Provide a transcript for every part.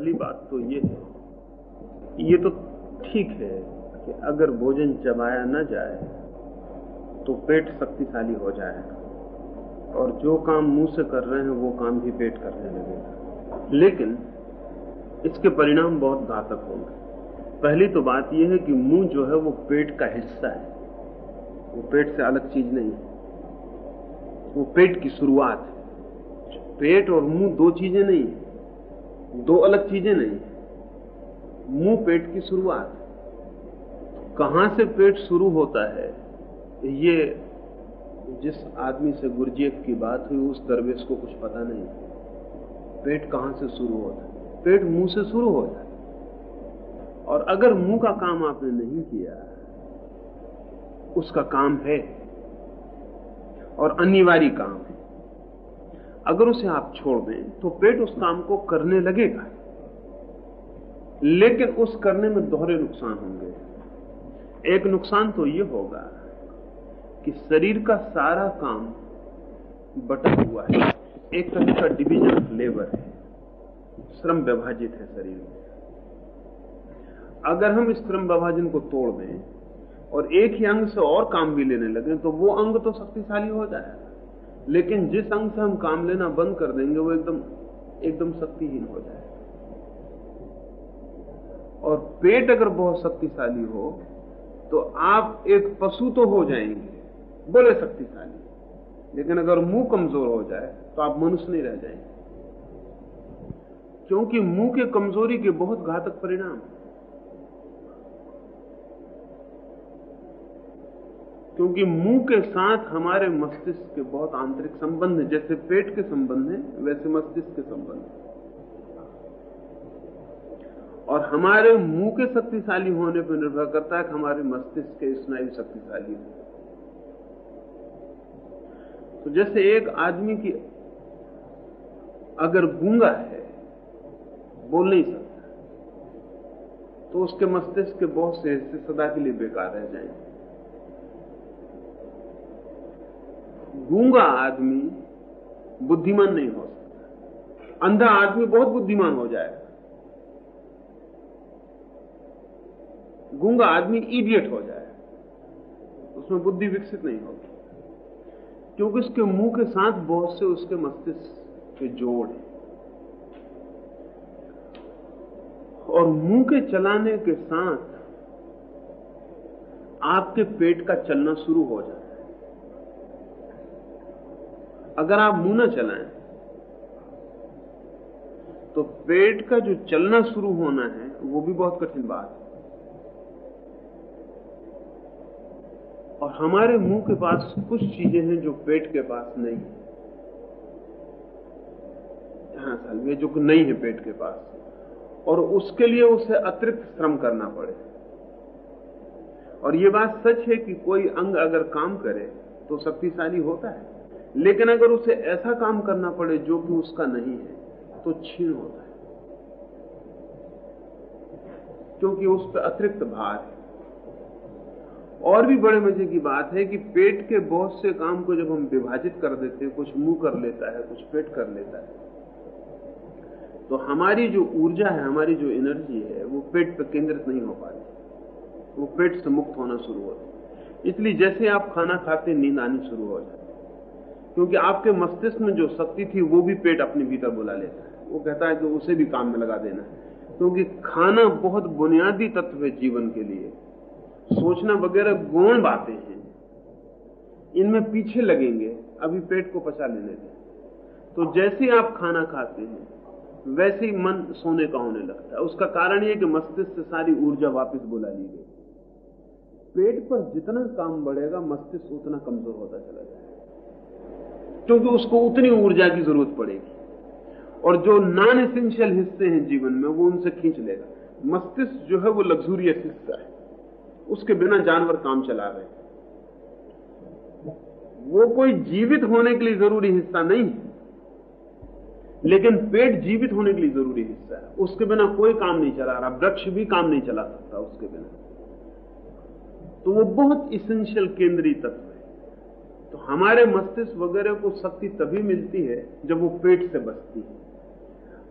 पहली बात तो ये है ये तो ठीक है कि अगर भोजन चबाया न जाए तो पेट शक्तिशाली हो जाएगा। और जो काम मुँह से कर रहे हैं, वो काम भी पेट करने लगेगा। लेकिन इसके परिणाम बहुत घातक होंगे। पहली तो बात यह है कि मुँह जो है, वो पेट का हिस्सा है। वो पेट से अलग चीज़ नहीं है। वो पेट की शुरुआत है। पेट और मुँह दो चीज़ें नहीं है। दो अलग चीज़ें नहीं। मुँह पेट की शुरुआत। कहाँ से पेट शुरू होता है, ये जिस आदमी से गुरजेब की बात हुई, उस दरवेश को कुछ पता नहीं। पेट कहाँ से शुरू होता है? पेट मुँह से शुरू होता है। और अगर मुँह का काम आपने नहीं किया, उसका काम है। और अनिवार्य काम। है अगर उसे आप छोड़ दें तो पेट उस काम को करने लगेगा। लेकिन उस करने में दोहरे नुकसान होंगे। एक नुकसान तो यह होगा कि शरीर का सारा काम बटा हुआ है। एक तरह का डिवीज़न ऑफ़ लेबर है। श्रम विभाजित है शरीर में। अगर हम इस श्रम विभाजन को तोड़ दें और एक ही अंग से और काम भी लेने लगे तो वो अंग तो शक्तिशाली हो जाएगा। लेकिन जिस अंग से हम काम लेना बंद कर देंगे, वो एकदम एकदम शक्तिहीन हो जाए। और पेट अगर बहुत शक्तिशाली हो तो आप एक पशु तो हो जाएँगे बोले शक्तिशाली। लेकिन अगर मुँह कमज़ोर हो जाए तो आप मनुष्य नहीं रह जाएँगे। क्योंकि मुँह के कमज़ोरी के बहुत घातक परिणाम क्योंकि मुँह के साथ हमारे मस्तिष्क के बहुत आंतरिक संबंध है, जैसे पेट के संबंध है, वैसे मस्तिष्क के संबंध है। और हमारे मुँह के शक्तिशाली होने पर निर्भर करता है कि हमारे मस्तिष्क के स्नायु शक्तिशाली हो। तो जैसे एक आदमी की अगर गूँगा है, बोल नहीं सकता तो उसके मस्तिष्क के बहुत से हिस्से सदा के लिए बेकार रह जाएँगे। गूँगा आदमी बुद्धिमान नहीं हो सकता। अंधा आदमी बहुत बुद्धिमान हो जाएगा। गूँगा आदमी इडियट हो जाए उसमें बुद्धि विकसित नहीं होगी। क्योंकि उसके मुँह के साथ बहुत से उसके मस्तिष्क के जोड़ हैं। और मुँह के चलाने के साथ आपके पेट का चलना शुरू हो है। अगर आप मुँह न चलाएँ तो पेट का जो चलना शुरू होना है, वो भी बहुत कठिन बात है। और हमारे मुँह के पास कुछ चीज़ें हैं जो पेट के पास नहीं है। हाँ साल जो नहीं है पेट के पास, और उसके लिए उसे अतिरिक्त श्रम करना पड़े। और ये बात सच है कि कोई अंग अगर काम करे तो शक्तिशाली होता है। लेकिन अगर उसे ऐसा काम करना पड़े जो कि उसका नहीं है तो छीन होता है। क्योंकि उस पर अतिरिक्त भार है। और भी बड़े मज़े की बात है कि पेट के बहुत से काम को जब हम विभाजित कर देते हैं, कुछ मुँह कर लेता है, कुछ पेट कर लेता है तो हमारी जो ऊर्जा है, हमारी जो एनर्जी है, वो पेट पर केंद्रित नहीं हो पाती। वो पेट से मुक्त होना शुरू होता है। इसलिए जैसे आप खाना खाते नींद आनी शुरू हो जाती क्योंकि आपके मस्तिष्क में जो शक्ति थी, वो भी पेट अपने भीतर बुला लेता है। वो कहता है कि उसे भी काम में लगा देना क्योंकि खाना बहुत बुनियादी तत्व है जीवन के लिए। सोचना वगैरह गौण बातें हैं। इनमें पीछे लगेंगे, अभी पेट को पचा लेने दें तो जैसे आप खाना खाते हैं, वैसे ही मन सोने का होने लगता है। उसका कारण यह कि मस्तिष्क से सारी ऊर्जा वापस बुला ली गई। पेट पर जितना काम बढ़ेगा, मस्तिष्क उतना कमज़ोर होता चला जाएगा। क्योंकि उसको उतनी ऊर्जा की ज़रूरत पड़ेगी। और जो नॉन एसेंशियल हिस्से हैं जीवन में, वो उनसे खींच लेगा। मस्तिष्क जो है, वो लग्जूरियस हिस्सा है। उसके बिना जानवर काम चला रहे वो कोई जीवित होने के लिए ज़रूरी हिस्सा नहीं है। लेकिन पेट जीवित होने के लिए ज़रूरी हिस्सा है। उसके बिना कोई काम नहीं चला रहा। वृक्ष भी काम नहीं चला सकता उसके बिना। तो वो बहुत इसेंशियल केंद्रीय तत्व तो हमारे मस्तिष्क वगैरह को शक्ति तभी मिलती है जब वो पेट से बचती है।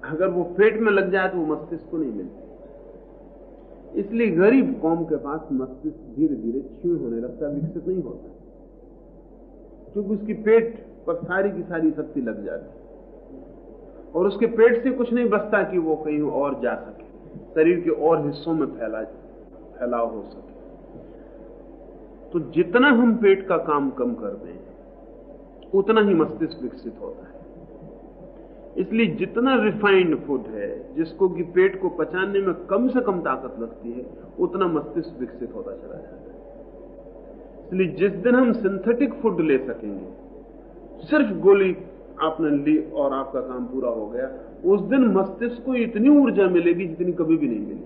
अगर वो पेट में लग जाए तो वो मस्तिष्क को नहीं मिलती। इसलिए गरीब कौम के पास मस्तिष्क धीरे धीरे क्षीण होने लगता विकसित नहीं होता। क्योंकि उसकी पेट पर सारी की सारी शक्ति लग जाती और उसके पेट से कुछ नहीं बचता कि वो कहीं और जा सके। शरीर के और हिस्सों में फैला, फैलाव हो सके। तो जितना हम पेट का काम कम कर दें, उतना ही मस्तिष्क विकसित होता है। इसलिए जितना रिफाइंड फ़ूड है, जिसको कि पेट को पचाने में कम से कम ताकत लगती है, उतना मस्तिष्क विकसित होता चला जाता है। इसलिए जिस दिन हम सिंथेटिक फ़ूड ले सकेंगे, सिर्फ़ गोली आपने ली और आपका काम पूरा हो गया, उस दिन मस्तिष्क को इतनी ऊर्जा मिलेगी जितनी कभी भी नहीं मिली।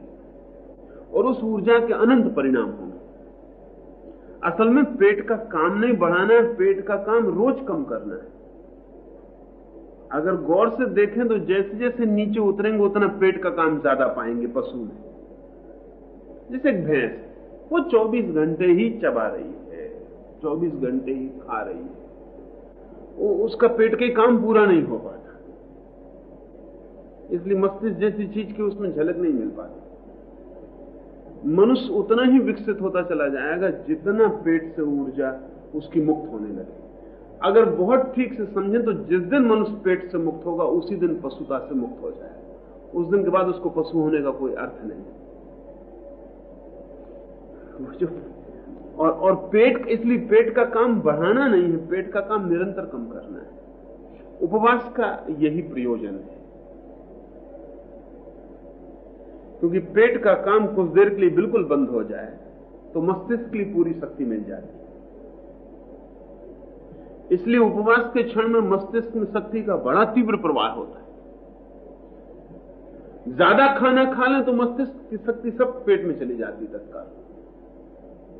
और उस ऊर्जा के अनंत परिणाम होंगे। असल में पेट का काम नहीं बढ़ाना है, पेट का काम रोज कम करना है। अगर गौर से देखें तो जैसे जैसे नीचे उतरेंगे, उतना पेट का काम ज़्यादा पाएँगे पशु में। जैसे भैंस, वो 24 घंटे ही चबा रही है 24 घंटे ही खा रही है। वो उसका पेट का काम पूरा नहीं हो पाता। इसलिए मस्तिष्क जैसी चीज़ की उसमें झलक नहीं मिल पाती। मनुष्य उतना ही विकसित होता चला जाएगा जितना पेट से ऊर्जा उसकी मुक्त होने लगे। अगर बहुत ठीक से समझें तो जिस दिन मनुष्य पेट से मुक्त होगा, उसी दिन पशुता से मुक्त हो जाएगा। उस दिन के बाद उसको पशु होने का कोई अर्थ नहीं। और और पेट, इसलिए पेट का काम बढ़ाना नहीं है, पेट का काम निरंतर कम करना है। उपवास का यही प्रयोजन है। क्योंकि पेट का काम कुछ देर के लिए बिल्कुल बंद हो जाए तो मस्तिष्क की पूरी शक्ति मिल जाती इसलिए उपवास के क्षण में मस्तिष्क में शक्ति का बड़ा तीव्र प्रवाह होता है। ज़्यादा खाना खा लें तो मस्तिष्क की शक्ति सब पेट में चली जाती तत्काल।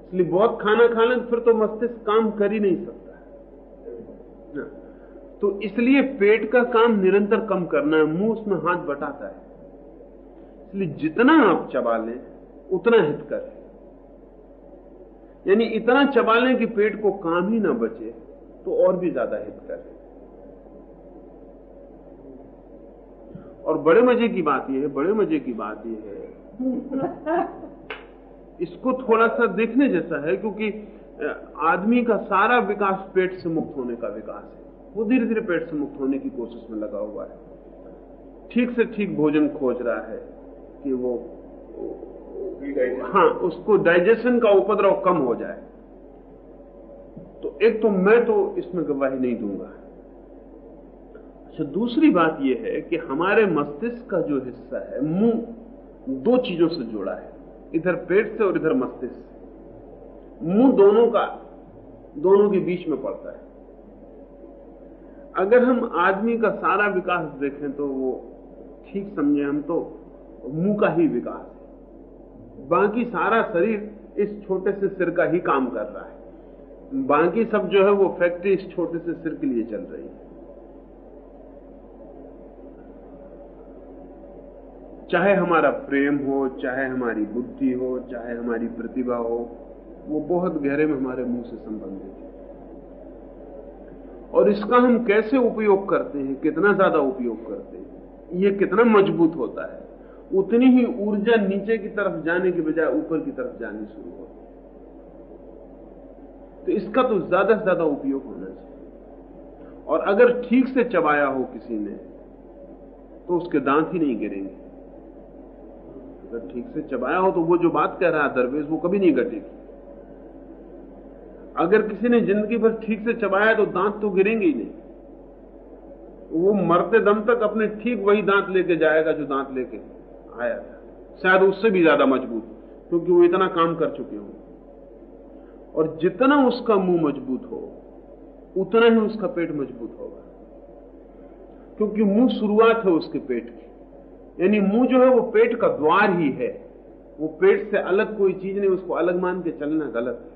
इसलिए बहुत खाना खा लें तो फिर तो मस्तिष्क काम कर ही नहीं सकता तो इसलिए पेट का काम निरंतर कम करना है, मुँह उसमें हाथ बटाता है। इसलिए जितना आप चबा लें उतना हितकर है यानी इतना चबा लें कि पेट को काम ही ना बचे तो और भी ज़्यादा हितकर है और बड़े मज़े की बात यह है, बड़े मज़े की बात यह है। इसको थोड़ा सा देखने जैसा है, क्योंकि आदमी का सारा विकास पेट से मुक्त होने का विकास है। वो धीरे धीरे पेट से मुक्त होने की कोशिश में लगा हुआ है। ठीक से ठीक भोजन खोज रहा है। कि वो हाँ उसको डाइजेशन का उपद्रव कम हो जाए। तो एक तो मैं तो इसमें गवाही नहीं दूँगा। अच्छा दूसरी बात यह है कि हमारे मस्तिष्क का जो हिस्सा है, मुँह दो चीज़ों से जुड़ा है, इधर पेट से और इधर मस्तिष्क मुँह दोनों का, दोनों के बीच में पड़ता है। अगर हम आदमी का सारा विकास देखें तो वो ठीक समझे हम तो मुँह का ही विकास है। बाकी सारा शरीर इस छोटे से सिर का ही काम कर रहा है। बाकी सब जो है वो फैक्ट्री इस छोटे से सिर के लिए चल रही है। चाहे हमारा प्रेम हो, चाहे हमारी बुद्धि हो, चाहे हमारी प्रतिभा हो, वो बहुत गहरे में हमारे मुँह से संबंधित है। और इसका हम कैसे उपयोग करते हैं, कितना ज़्यादा उपयोग करते हैं, ये कितना मज़बूत होता है। उतनी ही ऊर्जा नीचे की तरफ़ जाने के बजाय ऊपर की तरफ़ जानी शुरू होती तो इसका तो ज़्यादा से ज़्यादा उपयोग होना चाहिए। और अगर ठीक से चबाया हो किसी ने तो उसके दांत ही नहीं गिरेंगे। अगर ठीक से चबाया हो तो वो जो बात कह रहा है दरवेश, वो कभी नहीं घटेगी। अगर किसी ने ज़िंदगी भर ठीक से चबाया तो दांत तो गिरेंगे ही नहीं। वो मरते दम तक अपने ठीक वही दांत लेके जाएगा जो दांत लेके आया शायद उससे भी ज़्यादा मज़बूत, क्योंकि वो इतना काम कर चुके हों। और जितना उसका मुँह मज़बूत हो, उतना ही उसका पेट मज़बूत होगा। क्योंकि मुँह शुरुआत है उसके पेट की। यानी मुँह जो है, वो पेट का द्वार ही है। वो पेट से अलग कोई चीज़ नहीं, उसको अलग मान के चलना गलत है।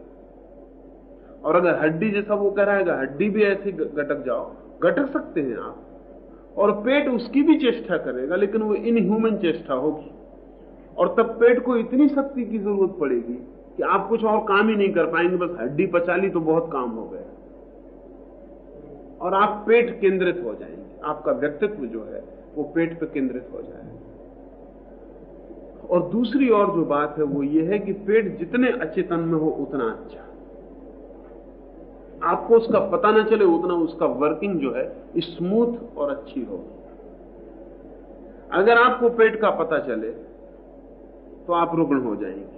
और अगर हड्डी जैसा वो कह रहा है हड्डी भी ऐसी गटक जाओ। गटक सकते हैं आप। और पेट उसकी भी चेष्टा करेगा, लेकिन वो इनह्यूमन चेष्टा होगी। और तब पेट को इतनी शक्ति की ज़रूरत पड़ेगी कि आप कुछ और काम ही नहीं कर पाएँगे, बस हड्डी पचाली तो बहुत काम हो गया। और आप पेट केंद्रित हो जाएँगे। आपका व्यक्तित्व जो है, वो पेट पर पे केंद्रित हो जाए। और दूसरी और जो बात है, वो ये है कि पेट जितने अचेतन में हो, उतना अच्छा। आपको उसका पता ना चले उतना उसका वर्किंग जो है स्मूथ और अच्छी हो। अगर आपको पेट का पता चले तो आप रुग्ण हो जाएँगे।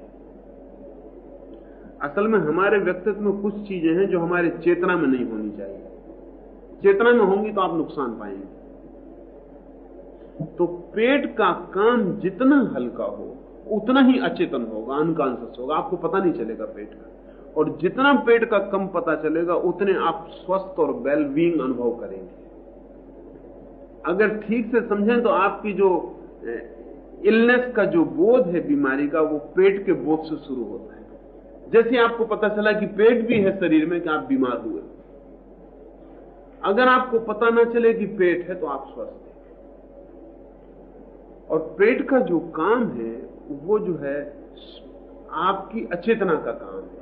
असल में हमारे व्यक्तित्व में कुछ चीज़ें हैं जो हमारे चेतना में नहीं होनी चाहिए। चेतना में होंगी तो आप नुकसान पाएँगे। तो पेट का काम जितना हल्का हो, उतना ही अचेतन होगा अनकॉन्सियस होगा। आपको पता नहीं चलेगा पेट का। और जितना पेट का कम पता चलेगा, उतने आप स्वस्थ और वेल बींग अनुभव करेंगे। अगर ठीक से समझें तो आपकी जो इलनेस का जो बोध है बीमारी का, वो पेट के बोध से शुरू होता है। जैसे आपको पता चला कि पेट भी है शरीर में कि आप बीमार हुए। अगर आपको पता ना चले कि पेट है तो आप स्वस्थ हैं। और पेट का जो काम है, वो जो है, आपकी अचेतना का काम है।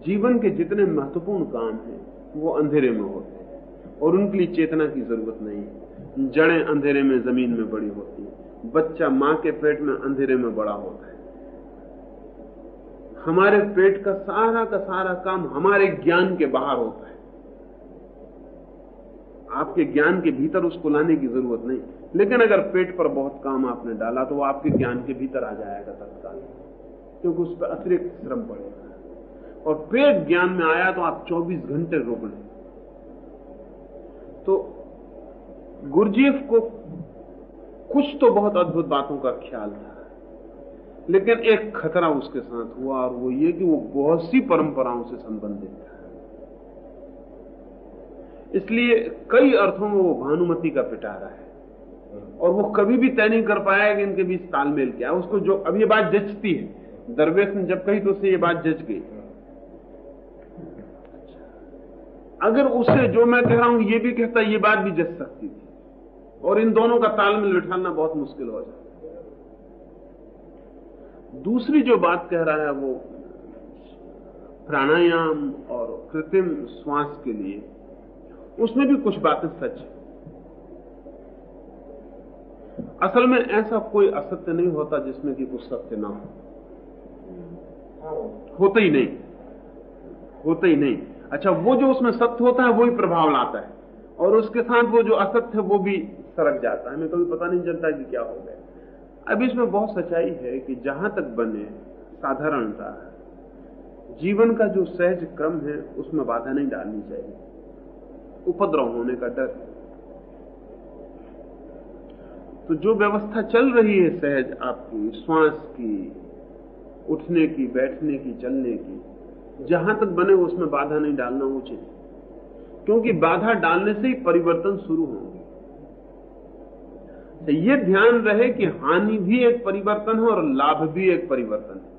जीवन के जितने महत्वपूर्ण काम हैं, वो अंधेरे में होते हैं, और उनके लिए चेतना की ज़रूरत नहीं है। जड़ें अंधेरे में, ज़मीन में बड़ी होती है। बच्चा माँ के पेट में अंधेरे में बड़ा होता है। हमारे पेट का सारा का सारा काम हमारे ज्ञान के बाहर होता है। आपके ज्ञान के भीतर उसको लाने की ज़रूरत नहीं। लेकिन अगर पेट पर बहुत काम आपने डाला तो वो आपके ज्ञान के भीतर आ जाएगा तत्काल, क्योंकि उस पर अतिरिक्त श्रम पड़ेगा। और पेट ज्ञान में आया तो आप 24 घंटे लें तो गुरजीफ को कुछ तो बहुत अद्भुत बातों का ख्याल था, लेकिन एक खतरा उसके साथ हुआ और वो ये कि वो बहुत सी परंपराओं से संबंधित था। इसलिए कई अर्थों में वो भानुमति का पिटारा है, और वो कभी भी तय नहीं कर पाया कि इनके बीच तालमेल क्या है। उसको जो, अब ये बात जचती है। दरवेश ने जब कही तो उससे ये बात जच गई। अगर उसे जो मैं कह रहा हूँ, ये भी कहता ये बात भी जच सकती थी। और इन दोनों का तालमेल बिठाना बहुत मुश्किल हो जाता दूसरी जो बात कह रहा है वो प्राणायाम और कृत्रिम श्वास के लिए, उसमें भी कुछ बातें सच है। असल में ऐसा कोई असत्य नहीं होता जिसमें कि कुछ सत्य ना हो। होता ही नहीं। होता ही नहीं। अच्छा वो जो उसमें सत्य होता है, वो ही प्रभाव लाता है। और उसके साथ वो जो असत्य है, वो भी सरक जाता है। हमें कभी पता नहीं चलता कि क्या हो गया। अब इसमें बहुत सच्चाई है कि जहाँ तक बने, साधारणता जीवन का जो सहज क्रम है, उसमें बाधा नहीं डालनी चाहिए। उपद्रव होने का डर। तो जो व्यवस्था चल रही है, सहज आपकी, श्वास की, उठने की, बैठने की, चलने की जहाँ तक बने उसमें बाधा नहीं डालना उचित क्योंकि बाधा डालने से ही परिवर्तन शुरू होंगे। तो ये ध्यान रहे कि हानि भी एक परिवर्तन है और लाभ भी एक परिवर्तन है।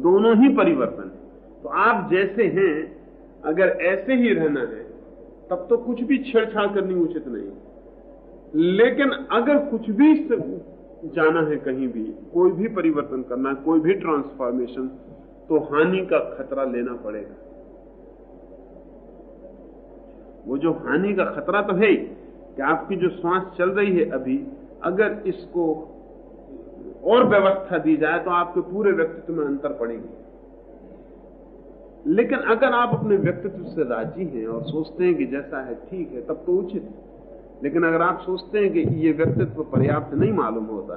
दोनों ही परिवर्तन है। तो आप जैसे हैं, अगर ऐसे ही रहना है, तब तो कुछ भी छेड़छाड़ करनी उचित नहीं। लेकिन अगर कुछ भी जाना है कहीं भी, कोई भी परिवर्तन करना है, कोई भी ट्रांसफॉर्मेशन तो हानि का खतरा लेना पड़ेगा। वो जो हानि का खतरा तो है कि आपकी जो श्वास चल रही है अभी, अगर इसको और व्यवस्था दी जाए तो आपके पूरे व्यक्तित्व में अंतर पड़ेगी। लेकिन अगर आप अपने व्यक्तित्व से राज़ी हैं और सोचते हैं कि जैसा है ठीक है, तब तो उचित है। लेकिन अगर आप सोचते हैं कि ये व्यक्तित्व पर्याप्त नहीं मालूम होता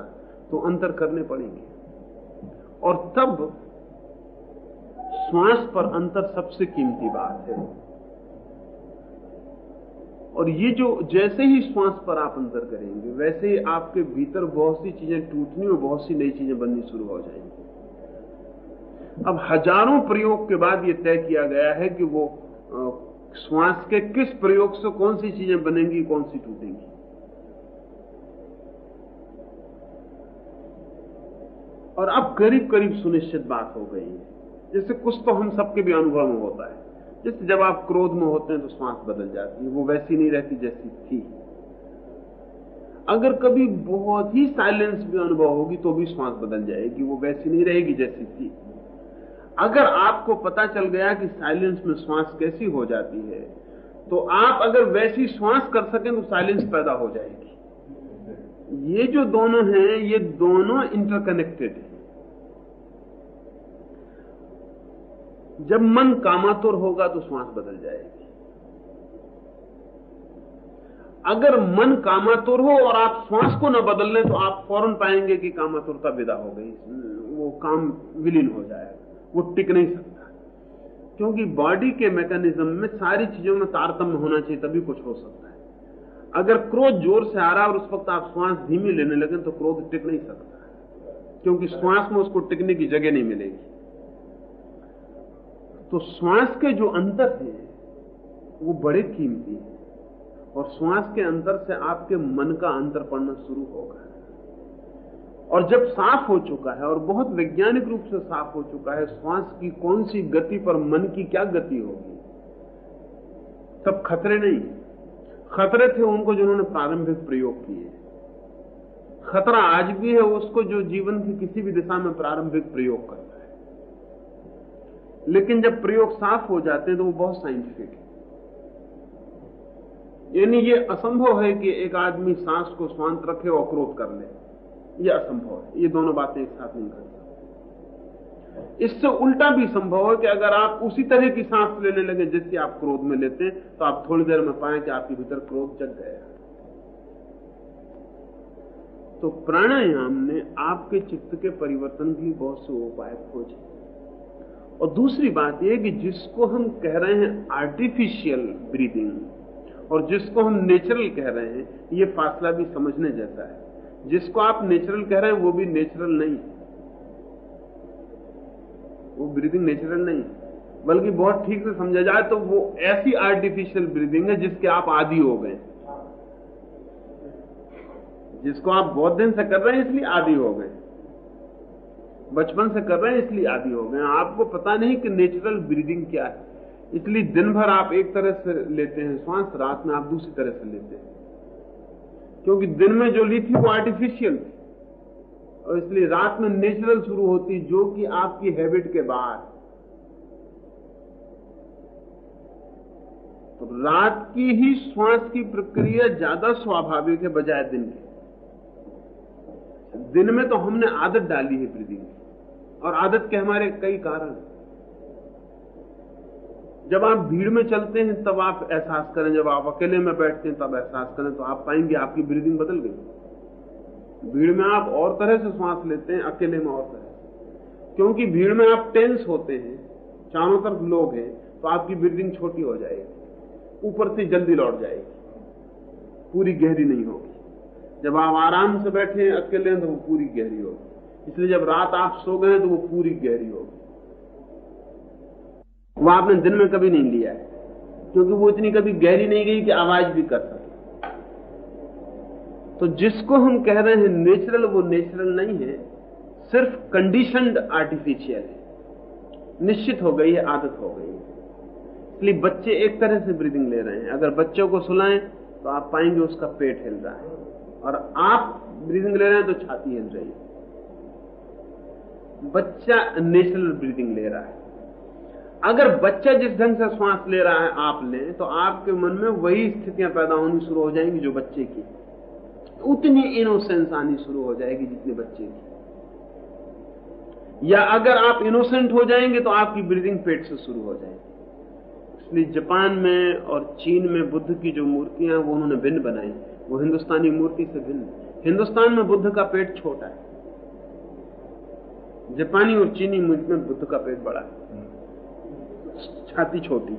तो अंतर करने पड़ेंगे। और तब श्वास पर अंतर सबसे कीमती बात है। और ये जो जैसे ही श्वास पर आप अंतर करेंगे, वैसे ही आपके भीतर बहुत सी चीज़ें टूटनी और बहुत सी नई चीज़ें बननी शुरू हो जाएँगी। अब हज़ारों प्रयोग के बाद यह तय किया गया है कि वो श्वास के किस प्रयोग से कौन सी चीज़ें बनेंगी, कौन सी टूटेंगी? और अब करीब करीब सुनिश्चित बात हो गई है। जैसे कुछ तो हम सबके भी अनुभव में होता है। जैसे जब आप क्रोध में होते हैं तो श्वास बदल जाती है। वो वैसी नहीं रहती जैसी थी। अगर कभी बहुत ही साइलेंस भी अनुभव होगी तो भी श्वास बदल जाएगी। वो वैसी नहीं रहेगी जैसी थी। अगर आपको पता चल गया कि साइलेंस में श्वास कैसी हो जाती है तो आप अगर वैसी श्वास कर सकें तो साइलेंस पैदा हो जाएगी। ये जो दोनों हैं, ये दोनों इंटरकनेक्टेड हैं। जब मन कामातुर होगा तो श्वास बदल जाएगी। अगर मन कामातुर हो और आप श्वास को न बदल लें तो आप फ़ौरन पाएँगे कि कामातुरता विदा हो गई, वो काम विलीन हो जाएगा। वो टिक नहीं सकता। क्योंकि बॉडी के मैकेनिज्म में सारी चीज़ों में तारतम्य होना चाहिए, तभी कुछ हो सकता है। अगर क्रोध ज़ोर से आ रहा है और उस वक्त आप श्वास धीमी लेने लगे तो क्रोध टिक नहीं सकता। क्योंकि श्वास में उसको टिकने की जगह नहीं मिलेगी। तो श्वास के जो अंतर है, वो बड़े कीमती है। और श्वास के अंतर से आपके मन का अंतर पड़ना शुरू होगा और जब साफ़ हो चुका है और बहुत वैज्ञानिक रूप से साफ़ हो चुका है, श्वास की कौन सी गति पर मन की क्या गति होगी? तब खतरे नहीं। खतरे थे उनको जिन्होंने प्रारंभिक प्रयोग किए खतरा आज भी है, उसको जो जीवन की किसी भी दिशा में प्रारंभिक प्रयोग करता है। लेकिन जब प्रयोग साफ़ हो जाते हैं तो वो बहुत साइंटिफिक है। यानी ये असंभव है कि एक आदमी सांस को शांत रखे और क्रोध कर ले। यह असंभव है। ये दोनों बातें एक साथ नहीं करती। इससे उल्टा भी संभव है कि अगर आप उसी तरह की सांस लेने लगे जैसे आप क्रोध में लेते हैं तो आप थोड़ी देर में पाए कि आपके भीतर क्रोध जग गया तो प्राणायाम ने आपके चित्त के परिवर्तन की बहुत से उपाय खोजे। और दूसरी बात यह कि जिसको हम कह रहे हैं आर्टिफिशियल ब्रीदिंग और जिसको हम नेचुरल कह रहे हैं, ये फासला भी समझने जैसा है। जिसको आप नेचुरल कह रहे हैं, वो भी नेचुरल नहीं। वो ब्रीदिंग नेचुरल नहीं। बल्कि बहुत ठीक से समझा जाए तो वो ऐसी आर्टिफिशियल ब्रीदिंग है जिसके आप आदि हो गए। जिसको आप बहुत दिन से कर रहे हैं, इसलिए आदि हो गए। बचपन से कर रहे हैं, इसलिए आदि हो गए। आपको पता नहीं कि नेचुरल ब्रीदिंग क्या है। इसलिए दिन भर आप एक तरह से लेते हैं श्वास, रात में आप दूसरी तरह से लेते हैं। क्योंकि दिन में जो ली थी वो आर्टिफिशियल थी और इसलिए रात में नेचुरल शुरू होती जो कि आपकी हैबिट के बाहर तो रात की ही श्वास की प्रक्रिया ज़्यादा स्वाभाविक है बजाय दिन के। दिन में तो हमने आदत डाली है ब्रीदिंग और आदत के हमारे कई कारण जब आप भीड़ में चलते हैं, तब आप एहसास करें, जब आप अकेले में बैठते हैं, तब एहसास करें तो आप पाएँगे आपकी ब्रीदिंग बदल गई। भीड़ में आप और तरह से श्वास लेते हैं, अकेले में और तरह क्योंकि भीड़ में आप टेंस होते हैं, चारों तरफ़ लोग हैं तो आपकी ब्रीदिंग छोटी हो जाएगी, ऊपर से जल्दी लौट जाएगी, पूरी गहरी नहीं होगी। जब आप आराम से बैठे हैं, अकेले हैं तो वो पूरी गहरी होगी। इसलिए जब रात आप सो गए तो वो पूरी गहरी होगी। वो आपने दिन में कभी नहीं लिया है, क्योंकि वो इतनी कभी गहरी नहीं गई कि आवाज़ भी कर सके। तो जिसको हम कह रहे हैं नेचुरल, वो नेचुरल नहीं है, सिर्फ़ कंडीशनड आर्टिफिशियल है। निश्चित हो गई है, आदत हो गई है। इसलिए बच्चे एक तरह से ब्रीदिंग ले रहे हैं। अगर बच्चों को सुलाएँ तो आप पाएँगे उसका पेट हिल रहा है। और आप ब्रीदिंग ले रहे हैं तो छाती हिल रही है। बच्चा नेचुरल ब्रीदिंग ले रहा है। अगर बच्चा जिस ढंग से श्वास ले रहा है आप लें तो आपके मन में वही स्थितियाँ पैदा होनी शुरू हो जाएँगी जो बच्चे की। उतनी इनोसेंस आनी शुरू हो जाएगी जितने बच्चे की। या अगर आप इनोसेंट हो जाएँगे तो आपकी ब्रीदिंग पेट से शुरू हो जाएगी। इसलिए जापान में और चीन में बुद्ध की जो मूर्तियाँ वो उन्होंने भिन्न बनाई। वो हिंदुस्तानी मूर्ति से भिन्न। हिंदुस्तान में बुद्ध का पेट छोटा है। जापानी और चीनी मूर्ति में बुद्ध का पेट बड़ा है। छाती छोटी।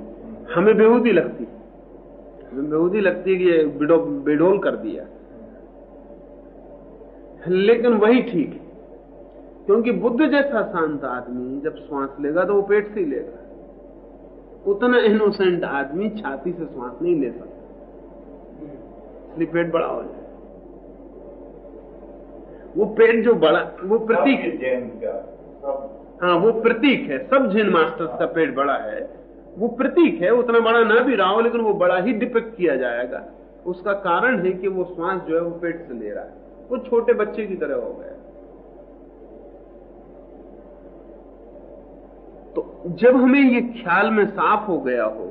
हमें बेहूदी लगती। हमें बेहूदी लगती है कि ये बेडोल कर दिया। लेकिन वही ठीक है। क्योंकि बुद्ध जैसा शांत आदमी जब श्वास लेगा तो वो पेट से ही लेगा। उतना इनोसेंट आदमी छाती से श्वास नहीं ले सकता। इसलिए पेट बड़ा हो जाए। वो पेट जो बड़ा वो प्रतीक है हाँ वो प्रतीक है। सब जैन मास्टर्स का पेट बड़ा है। वो प्रतीक है, उतना बड़ा ना भी रहा हो, लेकिन वो बड़ा ही डिपेक्ट किया जाएगा। उसका कारण है कि वो श्वास जो है, वो पेट से ले रहा है। वो छोटे बच्चे की तरह हो गया। तो जब हमें ये ख्याल में साफ़ हो गया हो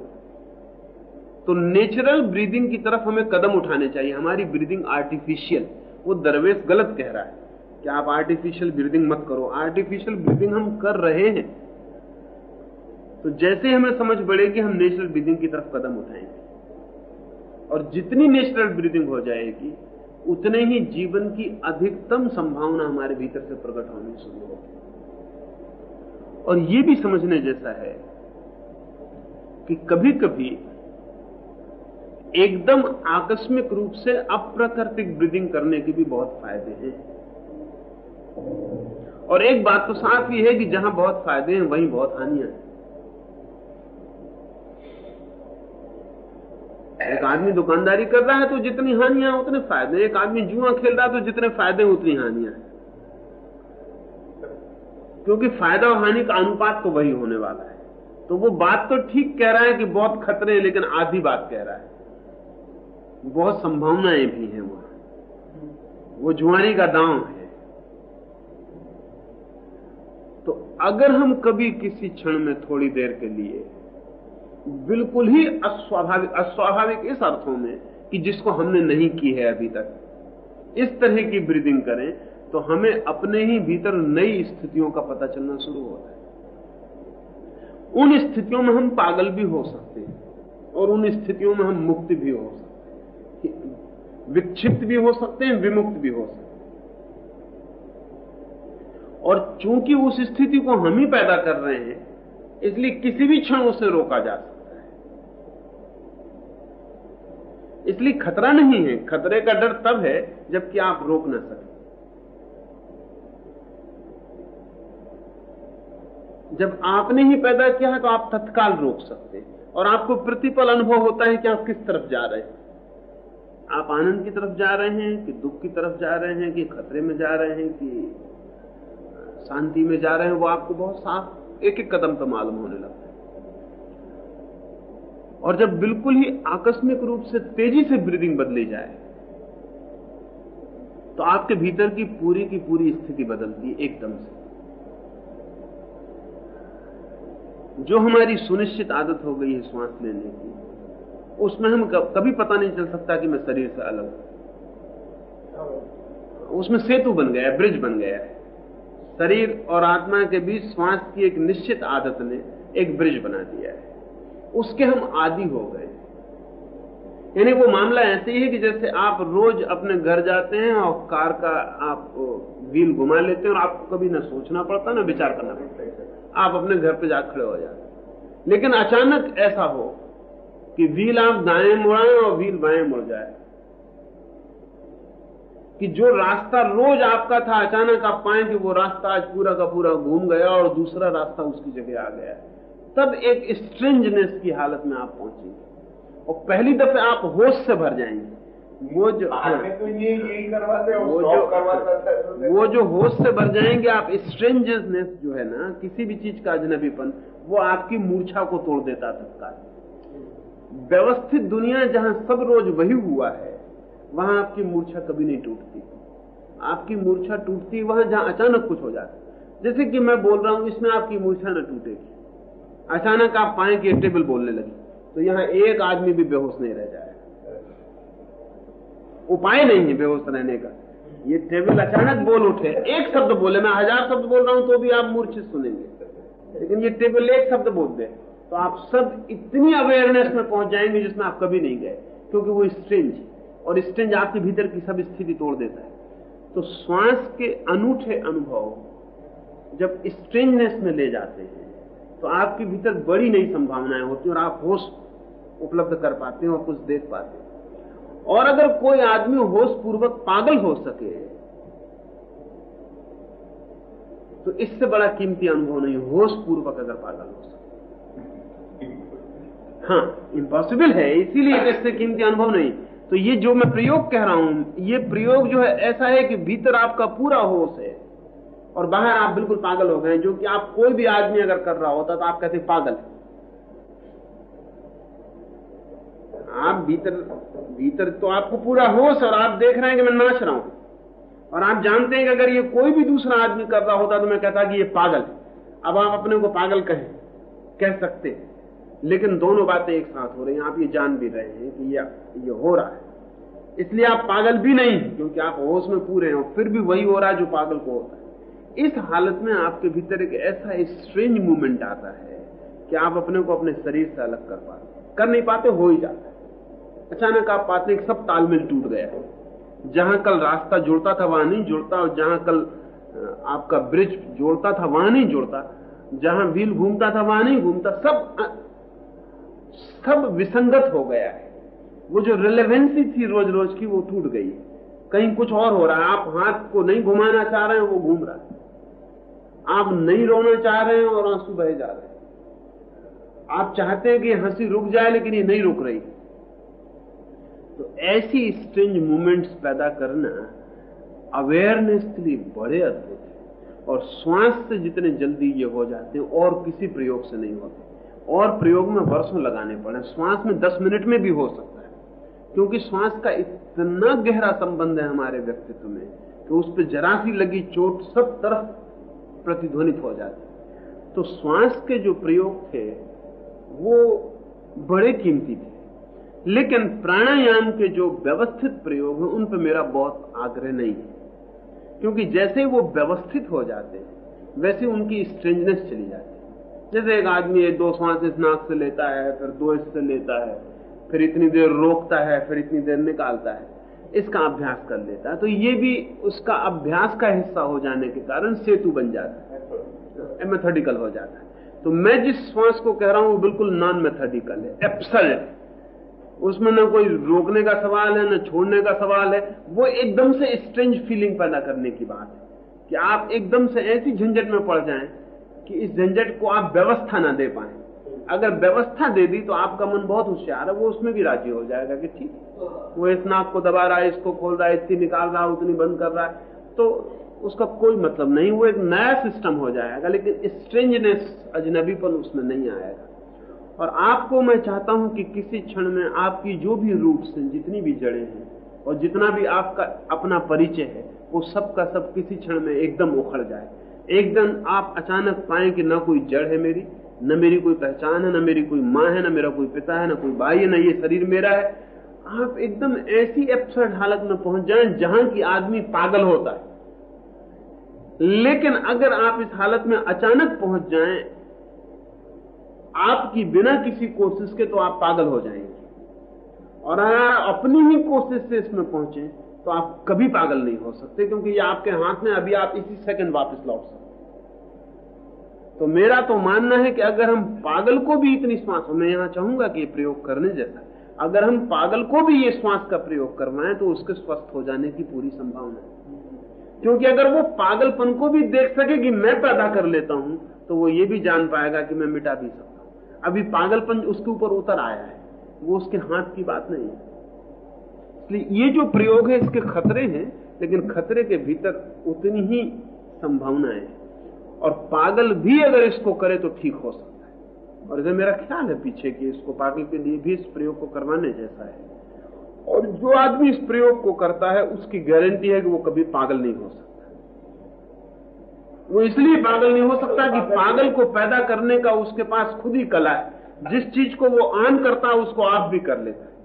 तो नेचुरल ब्रीदिंग की तरफ़ हमें कदम उठाने चाहिए। हमारी ब्रीदिंग आर्टिफिशियल, वो दरवेश गलत कह रहा है। कि आप आर्टिफिशियल ब्रीदिंग मत करो। आर्टिफिशियल ब्रीदिंग हम कर रहे हैं। तो जैसे हमें समझ बढ़ेगी, हम नेचुरल ब्रीदिंग की तरफ़ कदम उठाएँगे। और जितनी नेचुरल ब्रीदिंग हो जाएगी, उतने ही जीवन की अधिकतम संभावना हमारे भीतर से प्रकट होनी शुरू होगी। और यह भी समझने जैसा है कि कभी कभी एकदम आकस्मिक रूप से अप्राकृतिक ब्रीदिंग करने के भी बहुत फ़ायदे हैं। और एक बात तो साफ़ ही है कि जहाँ बहुत फ़ायदे हैं, वहीं बहुत हानियाँ हैं। एक आदमी दुकानदारी कर रहा है तो जितनी हानियाँ उतने फ़ायदे एक आदमी जुआ खेल रहा है तो जितने फ़ायदे उतनी हानियाँ हैं। क्योंकि फ़ायदा और हानि का अनुपात तो वही होने वाला है। तो वो बात तो ठीक कह रहा है कि बहुत खतरे हैं, लेकिन आधी बात कह रहा है। बहुत संभावनाएँ भी हैं वहाँ। वो जुआरी का दांव है। तो अगर हम कभी किसी क्षण में थोड़ी देर के लिए बिल्कुल ही अस्वाभाविक अस्वाभाविक इस अर्थों में कि जिसको हमने नहीं की है अभी तक, इस तरह की ब्रीदिंग करें तो हमें अपने ही भीतर नई स्थितियों का पता चलना शुरू होता है। उन स्थितियों में हम पागल भी हो सकते हैं और उन स्थितियों में हम मुक्त भी हो सकते हैं। विक्षिप्त भी हो सकते हैं, विमुक्त भी हो सकते हैं। और चूँकि उस स्थिति को हम ही पैदा कर रहे हैं, इसलिए किसी भी क्षण उसे रोका जा सकता है। इसलिए खतरा नहीं है, खतरे का डर तब है जबकि आप रोक ना सकें। जब आपने ही पैदा किया है तो आप तत्काल रोक सकते हैं, और आपको प्रतिपल अनुभव होता है कि आप किस तरफ़ जा रहे हैं। आप आनंद की तरफ़ जा रहे हैं कि दुख की तरफ़ जा रहे हैं, कि खतरे में जा रहे हैं, कि शांति में जा रहे हैं, वो आपको बहुत साफ़ एक एक कदम पर मालूम होने लगता है। और जब बिल्कुल ही आकस्मिक रूप से तेज़ी से ब्रीदिंग बदली जाए तो आपके भीतर की पूरी की पूरी स्थिति बदलती है, एकदम से। जो हमारी सुनिश्चित आदत हो गई है श्वास लेने की, उसमें हम कभी पता नहीं चल सकता कि मैं शरीर से अलग हूँ। उसमें सेतु बन गया ब्रिज बन गया है। शरीर और आत्मा के बीच श्वास की एक निश्चित आदत ने एक ब्रिज बना दिया है। उसके हम आदि हो गए। यानी वो मामला ऐसे ही है कि जैसे आप रोज अपने घर जाते हैं और कार का आप व्हील घुमा लेते हैं और आपको कभी ना सोचना पड़ता, ना विचार करना पड़ता है। आप अपने घर पे जा खड़े हो जाते लेकिन अचानक ऐसा हो कि व्हील आप दाएँ मुड़ाएँ और व्हील बाएँ मुड़ जाए। कि जो रास्ता रोज आपका था अचानक आप पाए कि वो रास्ता आज पूरा का पूरा घूम गया और दूसरा रास्ता उसकी जगह आ गया। तब एक स्ट्रेंजनेस की हालत में आप पहुँचेंगे। और पहली दफे आप होश से भर जाएँगे। वो जो तो ये यही करवाते वो जो वो जो होश से भर जाएँगे आप स्ट्रेंजनेस जो है ना किसी भी चीज़ का अजनबीपन वो आपकी मूर्छा को तोड़ देता तत्काल। व्यवस्थित दुनिया जहाँ सब रोज वही हुआ है वहाँ आपकी मूर्छा कभी नहीं टूटती। आपकी मूर्छा टूटती वहाँ जहाँ अचानक कुछ हो जाता जैसे कि मैं बोल रहा हूँ, इसमें आपकी मूर्छा न टूटेगी। अचानक आप पाए कि टेबल बोलने लगी। तो यहाँ एक आदमी भी बेहोश नहीं रह जाए उपाय नहीं है बेहोश रहने का। ये टेबल अचानक बोल उठे। एक शब्द बोले, मैं हज़ार शब्द बोल रहा हूँ तो भी आप मूर्छित सुनेंगे। लेकिन ये टेबल एक शब्द बोल दे तो आप सब इतनी अवेयरनेस में पहुँच जाएँगे जिसमें आप कभी नहीं गए, क्योंकि वो स्ट्रेंज और स्ट्रेंज आपके भीतर की सब स्थिति तोड़ देता है। तो श्वास के अनूठे अनुभव, जब स्ट्रेंजनेस में ले जाते हैं तो आपके भीतर बड़ी नई संभावनाएँ होती और आप होश उपलब्ध कर पाते हैं और कुछ देख पाते हैं। और अगर कोई आदमी होश पूर्वक पागल हो सके तो इससे बड़ा कीमती अनुभव नहीं होश पूर्वक अगर पागल हो सके। हाँ इम्पॉसिबल है, इसीलिए इससे कीमती अनुभव नहीं। तो ये जो मैं प्रयोग कह रहा हूँ, ये प्रयोग जो है ऐसा है कि भीतर आपका पूरा होश है और बाहर आप बिल्कुल पागल हो गए जो कि आप कोई भी आदमी अगर कर रहा होता तो आप कहते पागल आप भीतर भीतर तो आपको पूरा होश और आप देख रहे हैं कि मैं नाच रहा हूँ। और आप जानते हैं कि अगर ये कोई भी दूसरा आदमी कर रहा होता तो मैं कहता कि ये पागल अब आप अपने को पागल कहें, कह सकते लेकिन दोनों बातें एक साथ हो रही हैं। आप ये जान भी रहे हैं कि ये ये हो रहा है। इसलिए आप पागल भी नहीं क्योंकि आप होश में पूरे हैं फिर भी वही हो रहा है जो पागल को होता है। इस हालत में आपके भीतर एक ऐसा स्ट्रेंज मूवमेंट आता है कि आप अपने को अपने शरीर से अलग कर पाते कर नहीं पाते, हो ही जाता है। अचानक आप पाते हैं सब तालमेल टूट गया है। जहाँ कल रास्ता जुड़ता था, वहाँ नहीं जुड़ता, और जहाँ कल आपका ब्रिज जोड़ता था, वहाँ नहीं जुड़ता। जहाँ व्हील घूमता था, वहाँ नहीं घूमता। सब सब विसंगत हो गया है। वो जो रिलेवेंसी थी रोज रोज की, वो टूट गई। कहीं कुछ और हो रहा है। आप हाथ को नहीं घुमाना चाह रहे हैं, वो घूम रहा है। आप नहीं रोना चाह रहे हैं और आँसू बहे जा रहे हैं। आप चाहते हैं कि हँसी रुक जाए, लेकिन ये नहीं रुक रही। तो ऐसी स्ट्रेंज मूवमेंट्स पैदा करना अवेयरनेस के लिए बड़े अद्भुत है। और श्वास से जितने जल्दी ये हो जाते हैं, और किसी प्रयोग से नहीं होते। और प्रयोग में वर्षों लगाने पड़े। श्वास में दस मिनट में भी हो सकता है। क्योंकि श्वास का इतना गहरा संबंध है हमारे व्यक्तित्व में कि उस पर जरा सी लगी चोट सब तरफ़ प्रतिध्वनित हो जाती तो श्वास के जो प्रयोग थे, वो बड़े कीमती थे। लेकिन प्राणायाम के जो व्यवस्थित प्रयोग हैं, उन पर मेरा बहुत आग्रह नहीं है। क्योंकि जैसे वो व्यवस्थित हो जाते हैं, वैसे उनकी स्ट्रेंजनेस चली जाती है। जैसे एक आदमी एक दो श्वास इस नाक से लेता है, फिर दो इससे लेता है, फिर इतनी देर रोकता है, फिर इतनी देर निकालता है, इसका अभ्यास कर लेता है। तो ये भी उसका अभ्यास का हिस्सा हो जाने के कारण सेतु बन जाता है मेथोडिकल हो जाता है। तो मैं जिस श्वास को कह रहा हूँ बिल्कुल नॉन मेथोडिकल है। एप्सल उसमें न कोई रोकने का सवाल है, ना छोड़ने का सवाल है, वो एकदम से स्ट्रेंज फीलिंग पैदा करने की बात है कि आप एकदम से ऐसी झंझट में पड़ जाएँ कि इस झंझट को आप व्यवस्था ना दे पाए। अगर व्यवस्था दे दी तो आपका मन बहुत होशियार है, वो उसमें भी राज़ी हो जाएगा कि ठीक वो इस नाक को दबा रहा है, इसको खोल रहा है, इतनी निकाल रहा है, उतनी बंद कर रहा है। तो उसका कोई मतलब नहीं, वो एक नया सिस्टम हो जाएगा, लेकिन स्ट्रेंजनेस अजनबीपन उसमें नहीं आएगा। और आपको मैं चाहता हूँ कि किसी क्षण में आपकी जो भी रूट्स हैं, जितनी भी जड़ें हैं, और जितना भी आपका अपना परिचय है, वो सब का सब किसी क्षण में एकदम उखड़ जाए। एकदम आप अचानक पाए कि ना कोई जड़ है मेरी, न मेरी कोई पहचान है, न मेरी कोई माँ है, न मेरा कोई पिता है, न कोई भाई है, न ये शरीर मेरा है। आप एकदम ऐसी एब्सर्ड हालत में पहुँच जाएँ जहाँ की आदमी पागल होता है। लेकिन अगर आप इस हालत में अचानक पहुँच जाएँ, आपकी बिना किसी कोशिश के तो आप पागल हो जाएँगे। और अगर अपनी ही कोशिश से इसमें पहुँचे। तो आप कभी पागल नहीं हो सकते, क्योंकि ये आपके हाथ में अभी आप इसी सेकंड वापस लौट सकते तो मेरा तो मानना है कि अगर हम पागल को भी इतनी श्वास, मैं यहाँ चाहूँगा कि ये प्रयोग करने जैसा अगर हम पागल को भी ये श्वास का प्रयोग करवाएँ तो उसके स्वस्थ हो जाने की पूरी संभावना है। क्योंकि अगर वो पागलपन को भी देख सके कि मैं पैदा कर लेता हूँ तो वो ये भी जान पाएगा कि मैं मिटा भी सकता हूँ। अभी पागलपन उसके ऊपर उतर आया है, वो उसके हाथ की बात नहीं है। ये जो प्रयोग है, इसके खतरे हैं, लेकिन खतरे के भीतर उतनी ही संभावनाएँ हैं। और पागल भी अगर इसको करे तो ठीक हो सकता है। और इधर मेरा ख्याल है पीछे कि इसको पागल के लिए भी इस प्रयोग को करवाने जैसा है। और जो आदमी इस प्रयोग को करता है, उसकी गारंटी है कि वो कभी पागल नहीं हो सकता। वो इसलिए पागल नहीं हो सकता कि पागल को पैदा करने का उसके पास खुद ही कला है। जिस चीज़ को वो आन करता है, उसको आप भी कर लेता है।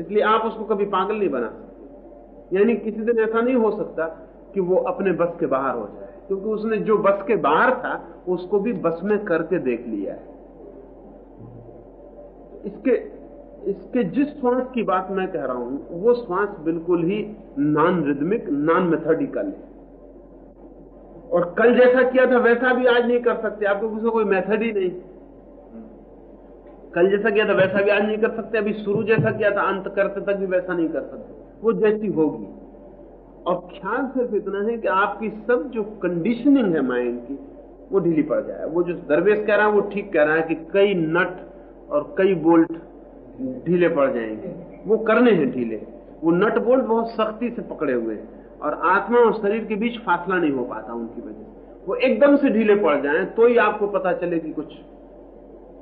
इसलिए आप उसको कभी पागल नहीं बना सकते। यानी किसी दिन ऐसा नहीं हो सकता कि वो अपने बस के बाहर हो जाए। क्योंकि उसने जो बस के बाहर था, उसको भी बस में करके देख लिया है। इसके इसके जिस श्वास की बात मैं कह रहा हूँ, वो श्वास बिल्कुल ही नॉन रिदमिक नॉन मेथोडिकल है। और कल जैसा किया था, वैसा भी आज नहीं कर सकते। आपको उसका कोई मेथड ही नहीं। कल जैसा किया था, वैसा भी आज नहीं कर सकते, अभी शुरू जैसा किया था, अंत करते तक भी वैसा नहीं कर सकते। वो जैसी होगी। और ख्याल सिर्फ़ इतना है कि आपकी सब जो कंडीशनिंग है माइंड की, वो ढीली पड़ जाए। वो जो दरवेश कह रहा है, वो ठीक कह रहा है कि कई नट और कई बोल्ट ढीले पड़ जाएँगे। वो करने हैं ढीले। वो नट बोल्ट बहुत सख्ती से पकड़े हुए हैं। और आत्मा और शरीर के बीच फासला नहीं हो पाता उनकी वजह से। वो एकदम से ढीले पड़ जाएँ तो ही आपको पता चले कि कुछ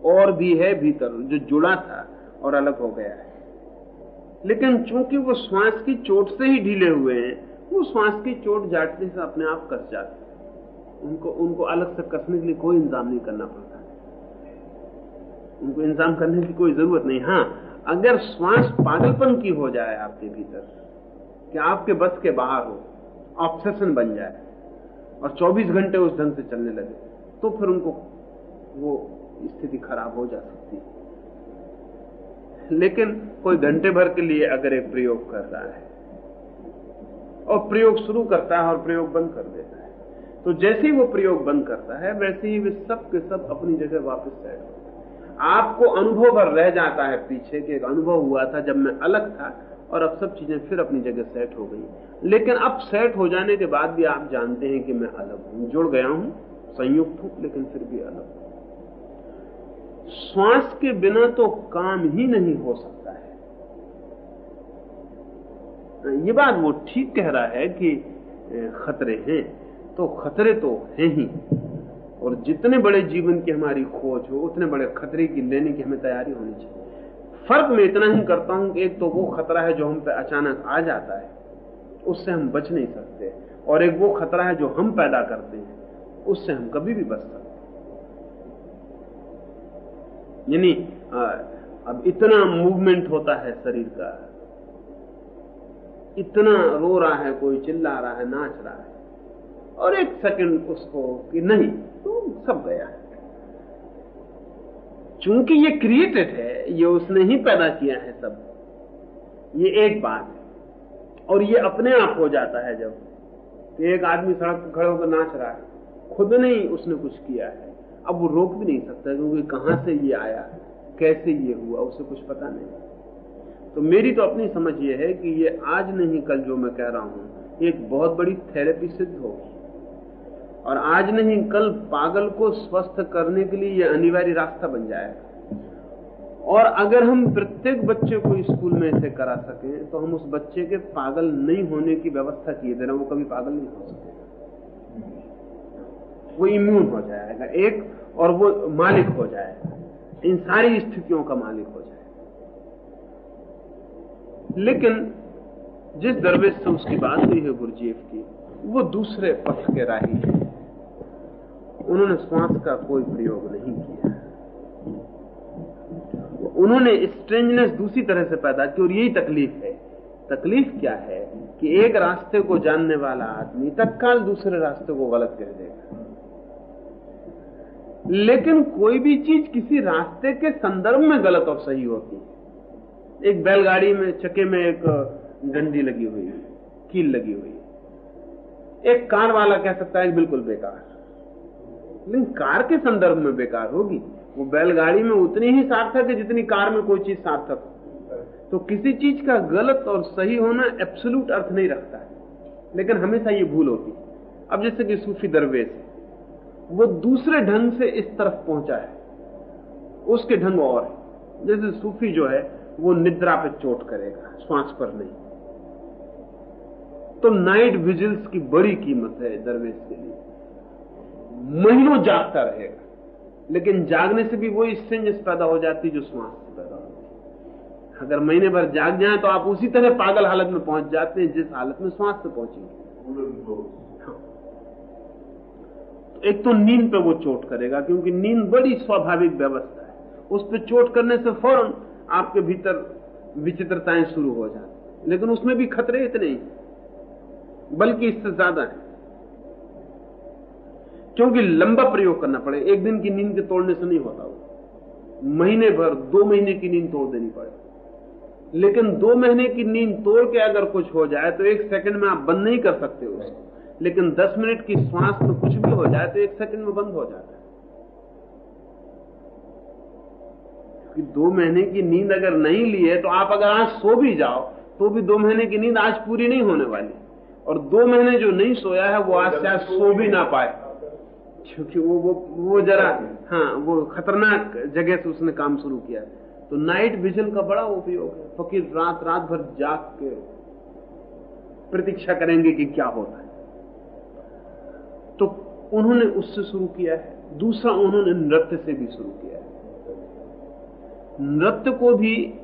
और भी है भीतर, जो जुड़ा था और अलग हो गया है। लेकिन चूँकि वो श्वास की चोट से ही ढीले हुए हैं, वो श्वास की चोट जाटने से अपने आप कस जाते उनको उनको अलग से कसने के लिए कोई इंतज़ाम नहीं करना पड़ता। उनको इंतज़ाम करने की कोई ज़रूरत नहीं। हाँ अगर श्वास पागलपन की हो जाए आपके भीतर, कि आपके बस के बाहर हो, ऑब्सेशन बन जाए, और 24 घंटे उस ढंग से चलने लगे तो फिर उनको वो स्थिति खराब हो जा सकती है। लेकिन कोई घंटे भर के लिए अगर एक प्रयोग कर रहा है, और प्रयोग शुरू करता है और प्रयोग बंद कर देता है तो जैसे ही वो प्रयोग बंद करता है, वैसे ही वे सब के सब अपनी जगह वापस सेट होते आपको अनुभव भर रह जाता है पीछे के एक अनुभव हुआ था जब मैं अलग था और अब सब चीज़ें फिर अपनी जगह सेट हो गई। लेकिन अब सेट हो जाने के बाद भी आप जानते हैं कि मैं अलग हूँ, जुड़ गया हूँ, संयुक्त हूँ, लेकिन फिर भी अलग हूँ। श्वास के बिना तो काम ही नहीं हो सकता है। ये बात वो ठीक कह रहा है कि खतरे हैं तो खतरे तो हैं ही। और जितने बड़े जीवन की हमारी खोज हो, उतने बड़े खतरे की लेने की हमें तैयारी होनी चाहिए। फ़र्क मैं इतना ही करता हूँ कि एक तो वो खतरा है जो हम पे अचानक आ जाता है, उससे हम बच नहीं सकते। और एक वो खतरा है जो हम पैदा करते हैं, उससे हम कभी भी बच सकते यानी अब इतना मूवमेंट होता है शरीर का। इतना रो रहा है, कोई चिल्ला रहा है, नाच रहा है। और एक सेकंड उसको कि नहीं तो सब गया। है चूँकि ये क्रिएटेड है, ये उसने ही पैदा किया है सब। ये एक बात है। और ये अपने आप हो जाता है जब। एक आदमी सड़क पर खड़े होकर नाच रहा है। खुद नहीं, उसने कुछ किया है। अब वो रोक भी नहीं सकता क्योंकि कहाँ से ये आया, कैसे ये हुआ, उसे कुछ पता नहीं। तो मेरी तो अपनी समझ ये है कि ये आज नहीं, कल जो मैं कह रहा हूँ एक बहुत बड़ी थेरेपी सिद्ध होगी। और आज नहीं, कल पागल को स्वस्थ करने के लिए यह अनिवार्य रास्ता बन जाएगा। और अगर हम प्रत्येक बच्चे को स्कूल में ऐसे करा सकें तो हम उस बच्चे के पागल नहीं होने की व्यवस्था किए देना वो कभी पागल नहीं हो सकेगा वो इम्यून हो जाएगा एक, और वो मालिक हो जाएगा इन सारी स्थितियों का मालिक हो जाएगा लेकिन जिस दरवेश से उसकी बात हुई है गुरुजीएफ की, वो दूसरे पथ के राही है। उन्होंने श्वास का कोई प्रयोग नहीं किया। उन्होंने स्ट्रेंजनेस दूसरी तरह से पैदा की, और यही तकलीफ़ है। तकलीफ़ क्या है कि एक रास्ते को जानने वाला आदमी तत्काल दूसरे रास्ते को गलत कह देगा। लेकिन कोई भी चीज़ किसी रास्ते के संदर्भ में गलत और सही होती है। एक बैलगाड़ी में चके में एक डंडी लगी हुई है, कील लगी हुई है। एक कार वाला कह सकता है बिल्कुल बेकार लेकिन कार के संदर्भ में बेकार होगी। वो बैलगाड़ी में उतनी ही सार्थक है जितनी कार में कोई चीज़ सार्थक हो। तो किसी चीज़ का गलत और सही होना एब्सोल्यूट अर्थ नहीं रखता है। लेकिन हमेशा ये भूल होती है। अब जैसे कि सूफी दरवेश वो दूसरे ढंग से इस तरफ़ पहुँचा है। उसके ढंग और जैसे सूफी जो है, वो निद्रा पे चोट करेगा, श्वास पर नहीं। तो नाइट विजिल्स की बड़ी कीमत है दरवेश के लिए। महीनों जागता रहेगा। लेकिन जागने से भी वही स्ट्रेंजेस पैदा हो जाती जो श्वास से पैदा होती अगर महीने भर जाग जाए तो आप उसी तरह पागल हालत में पहुँच जाते हैं, जिस हालत में श्वास से पहुँचेंगे। एक तो नींद पे वो चोट करेगा, क्योंकि नींद बड़ी स्वाभाविक व्यवस्था है। उस पर चोट करने से फ़ौरन आपके भीतर विचित्रताएँ शुरू हो जाती लेकिन उसमें भी खतरे इतने ही, बल्कि इससे ज़्यादा है। क्योंकि लंबा प्रयोग करना पड़े, एक दिन की नींद के तोड़ने से नहीं होता वो। महीने भर, दो महीने की नींद तोड़ देनी पड़े। लेकिन दो महीने की नींद तोड़ के अगर कुछ हो जाए तो एक सेकंड में आप बंद नहीं कर सकते उसको लेकिन 10 मिनट की श्वास में कुछ भी हो जाए तो एक सेकंड में बंद हो जाता है। कि दो महीने की नींद अगर नहीं ली है तो आप अगर आज सो भी जाओ तो भी दो महीने की नींद आज पूरी नहीं होने वाली। और दो महीने जो नहीं सोया है, वो आज शायद सो भी ना पाए। क्योंकि वो वो वो जरा हाँ वो खतरनाक जगह से उसने काम शुरू किया। तो नाइट विजन का बड़ा उपयोग है। फकीर रात रात भर जाग के प्रतीक्षा करेंगे कि क्या होता है। तो उन्होंने उससे शुरू किया है। दूसरा, उन्होंने नृत्य से भी शुरू किया है। नृत्य को भी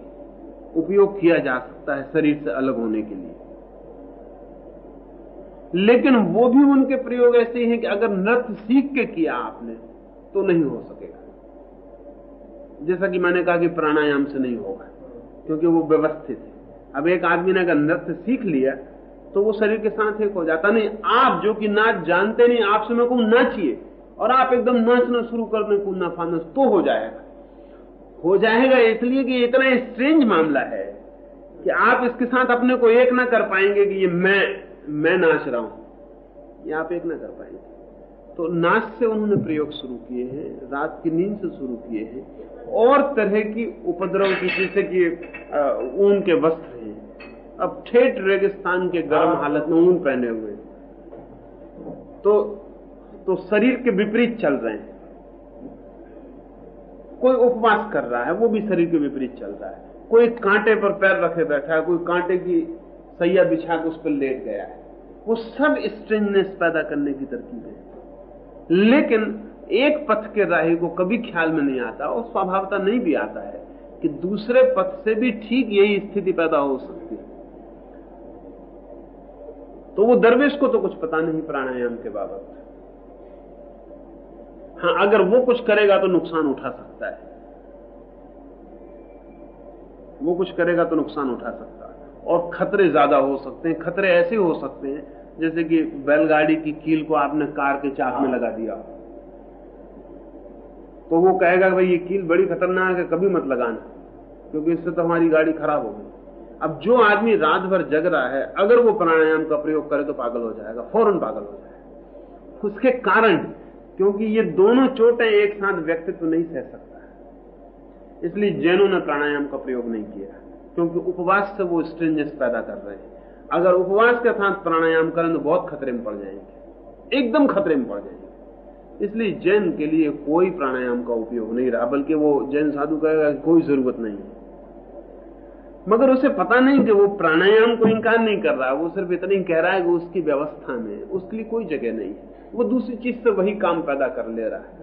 उपयोग किया जा सकता है शरीर से अलग होने के लिए। लेकिन वो भी उनके प्रयोग ऐसे ही हैं कि अगर नृत्य सीख के किया आपने तो नहीं हो सकेगा। जैसा कि मैंने कहा कि प्राणायाम से नहीं होगा, क्योंकि वो व्यवस्थित है। अब एक आदमी ने अगर नृत्य सीख लिया तो वो शरीर के साथ एक हो जाता नहीं। आप जो कि नाच जानते नहीं आपसे मैं कहूँ नाचिए। और आप एकदम नाचना शुरू कर दें, कूदना फाना तो हो जाएगा। हो जाएगा इसलिए कि इतना स्ट्रेंज मामला है कि आप इसके साथ अपने को एक ना कर पाएँगे कि ये मैं मैं नाच रहा हूँ। ये आप एक ना कर पाएँगे। तो नाच से उन्होंने प्रयोग शुरू किए हैं, रात की नींद से शुरू किए हैं, और तरह की उपद्रव की, जैसे कि ऊन के वस्त्र हैं। अब ठेठ रेगिस्तान के गर्म हाँ। हालत में ऊन पहने हुए। तो तो शरीर के विपरीत चल रहे हैं। कोई उपवास कर रहा है वो भी शरीर के विपरीत चल रहा है। कोई कांटे पर पैर रखे बैठा है कोई कांटे की सैया बिछा के उस पर लेट गया है। वो सब स्ट्रेंजनेस पैदा करने की तरकीब है। लेकिन एक पथ के राही को कभी ख्याल में नहीं आता और स्वभावता नहीं भी आता है कि दूसरे पथ से भी ठीक यही स्थिति पैदा हो सकती है। तो वो दरवेश को तो कुछ पता नहीं प्राणायाम के बाबत। हाँ अगर वो कुछ करेगा तो नुकसान उठा सकता है। वो कुछ करेगा तो नुकसान उठा सकता है। और खतरे ज़्यादा हो सकते हैं खतरे ऐसे हो सकते हैं जैसे कि बैलगाड़ी की कील को आपने कार के चाक में लगा दिया। तो वो कहेगा भाई ये कील बड़ी खतरनाक है कभी मत लगाना क्योंकि इससे तो हमारी गाड़ी खराब होगी अब जो आदमी रात भर जग रहा है, अगर वो प्राणायाम का प्रयोग करे तो पागल हो जाएगा, फ़ौरन पागल हो जाएगा। उसके कारण, क्योंकि ये दोनों चोटें एक साथ व्यक्तित्व नहीं सह सकता इसलिए जैनों ने प्राणायाम का प्रयोग नहीं किया, क्योंकि उपवास से वो स्ट्रेंजेस पैदा कर रहे हैं। अगर उपवास के साथ प्राणायाम करें तो बहुत खतरे में पड़ जाएँगे। एकदम खतरे में पड़ जाएँगे। इसलिए जैन के लिए कोई प्राणायाम का उपयोग नहीं रहा, बल्कि वो जैन साधु कहेगा कोई ज़रूरत नहीं है। मगर उसे पता नहीं कि वो प्राणायाम को इंकार नहीं कर रहा, वो सिर्फ़ इतना ही कह रहा है कि उसकी व्यवस्था में, उसके लिए कोई जगह नहीं वो दूसरी चीज़ से वही काम पैदा कर ले रहा है।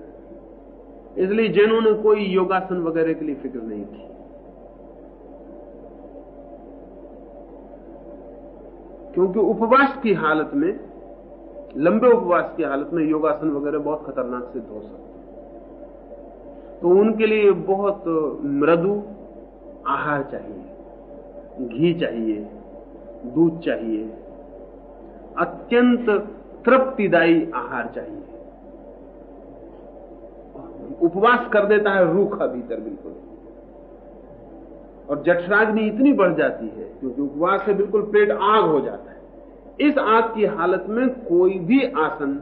इसलिए जैनों ने कोई योगासन वगैरह के लिए फ़िक्र नहीं की। क्योंकि उपवास की हालत में, लंबे उपवास की हालत में योगासन वगैरह बहुत खतरनाक सिद्ध हो सकते तो उनके लिए बहुत मृदु आहार चाहिए। घी चाहिए, दूध चाहिए, अत्यंत तृप्तिदायी आहार चाहिए। उपवास कर देता है रूखा भीतर, बिल्कुल। और जठराग्नि इतनी बढ़ जाती है, क्योंकि उपवास से बिल्कुल पेट आग हो जाता है। इस आग की हालत में कोई भी आसन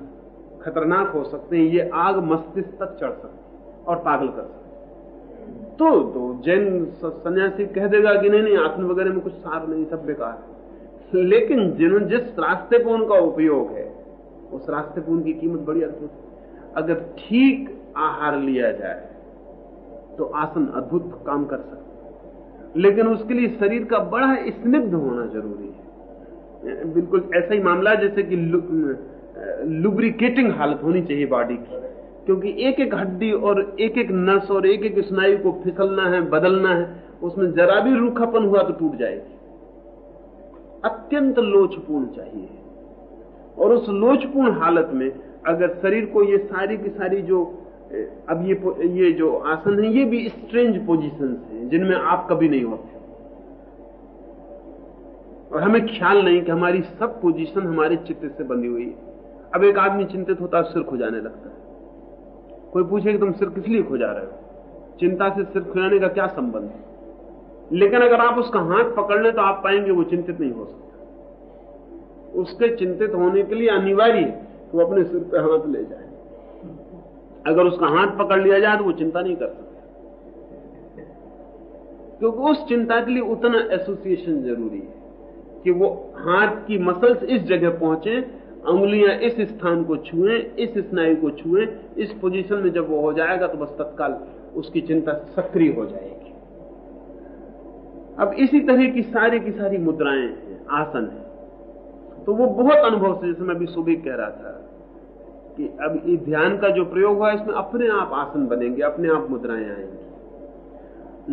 खतरनाक हो सकते हैं, ये आग मस्तिष्क तक चढ़ सकती है और पागल कर सकती तो तो जैन सन्यासी कह देगा कि नहीं नहीं, आसन वगैरह में कुछ सार नहीं, सब बेकार है। लेकिन जिन्होंने जिस रास्ते पर उनका उपयोग है, उस रास्ते पर उनकी कीमत बड़ी अद्भुत अगर ठीक आहार लिया जाए तो आसन अद्भुत काम कर सकते लेकिन उसके लिए शरीर का बड़ा स्निग्ध होना ज़रूरी है। बिल्कुल ऐसा ही मामला जैसे कि लुब्रिकेटिंग हालत होनी चाहिए बॉडी की। क्योंकि एक एक हड्डी और एक एक नस और एक एक स्नायु को फिसलना है, बदलना है, उसमें जरा भी रूखापन हुआ तो टूट जाएगी। अत्यंत लोचपूर्ण चाहिए। और उस लोचपूर्ण हालत में अगर शरीर को ये सारी की सारी जो अब ये ये जो आसन है, ये भी स्ट्रेंज पोजीशन है, जिनमें आप कभी नहीं होते। और हमें ख्याल नहीं कि हमारी सब पोजीशन हमारे चित्त से बंधी हुई है। अब एक आदमी चिंतित होता है, सिर खुजाने लगता है। कोई पूछे कि तुम सिर किस लिए खुजा रहे हो? चिंता से सिर खुजाने का क्या संबंध है? लेकिन अगर आप उसका हाथ पकड़ लें तो आप पाएँगे वो चिंतित नहीं हो सकता। उसके चिंतित होने के लिए अनिवार्य है कि वो अपने सिर पर हाथ ले जाए। अगर उसका हाथ पकड़ लिया जाए तो वो चिंता नहीं कर सकता। क्योंकि उस चिंता के लिए उतना एसोसिएशन ज़रूरी है कि वो हाथ की मसल्स इस जगह पहुँचे उंगलियाँ इस स्थान को छुए, इस स्नायु को छुए, इस पोजीशन में जब वो हो जाएगा तो बस तत्काल उसकी चिंता सक्रिय हो जाएगी। अब इसी तरह की सारी की सारी मुद्राएँ आसन है। तो वो बहुत अनुभव से, जैसे मैं अभी सुबह कह रहा था कि अब ये ध्यान का जो प्रयोग हुआ, इसमें अपने आप आसन बनेंगे, अपने आप मुद्राएँ आएँगी।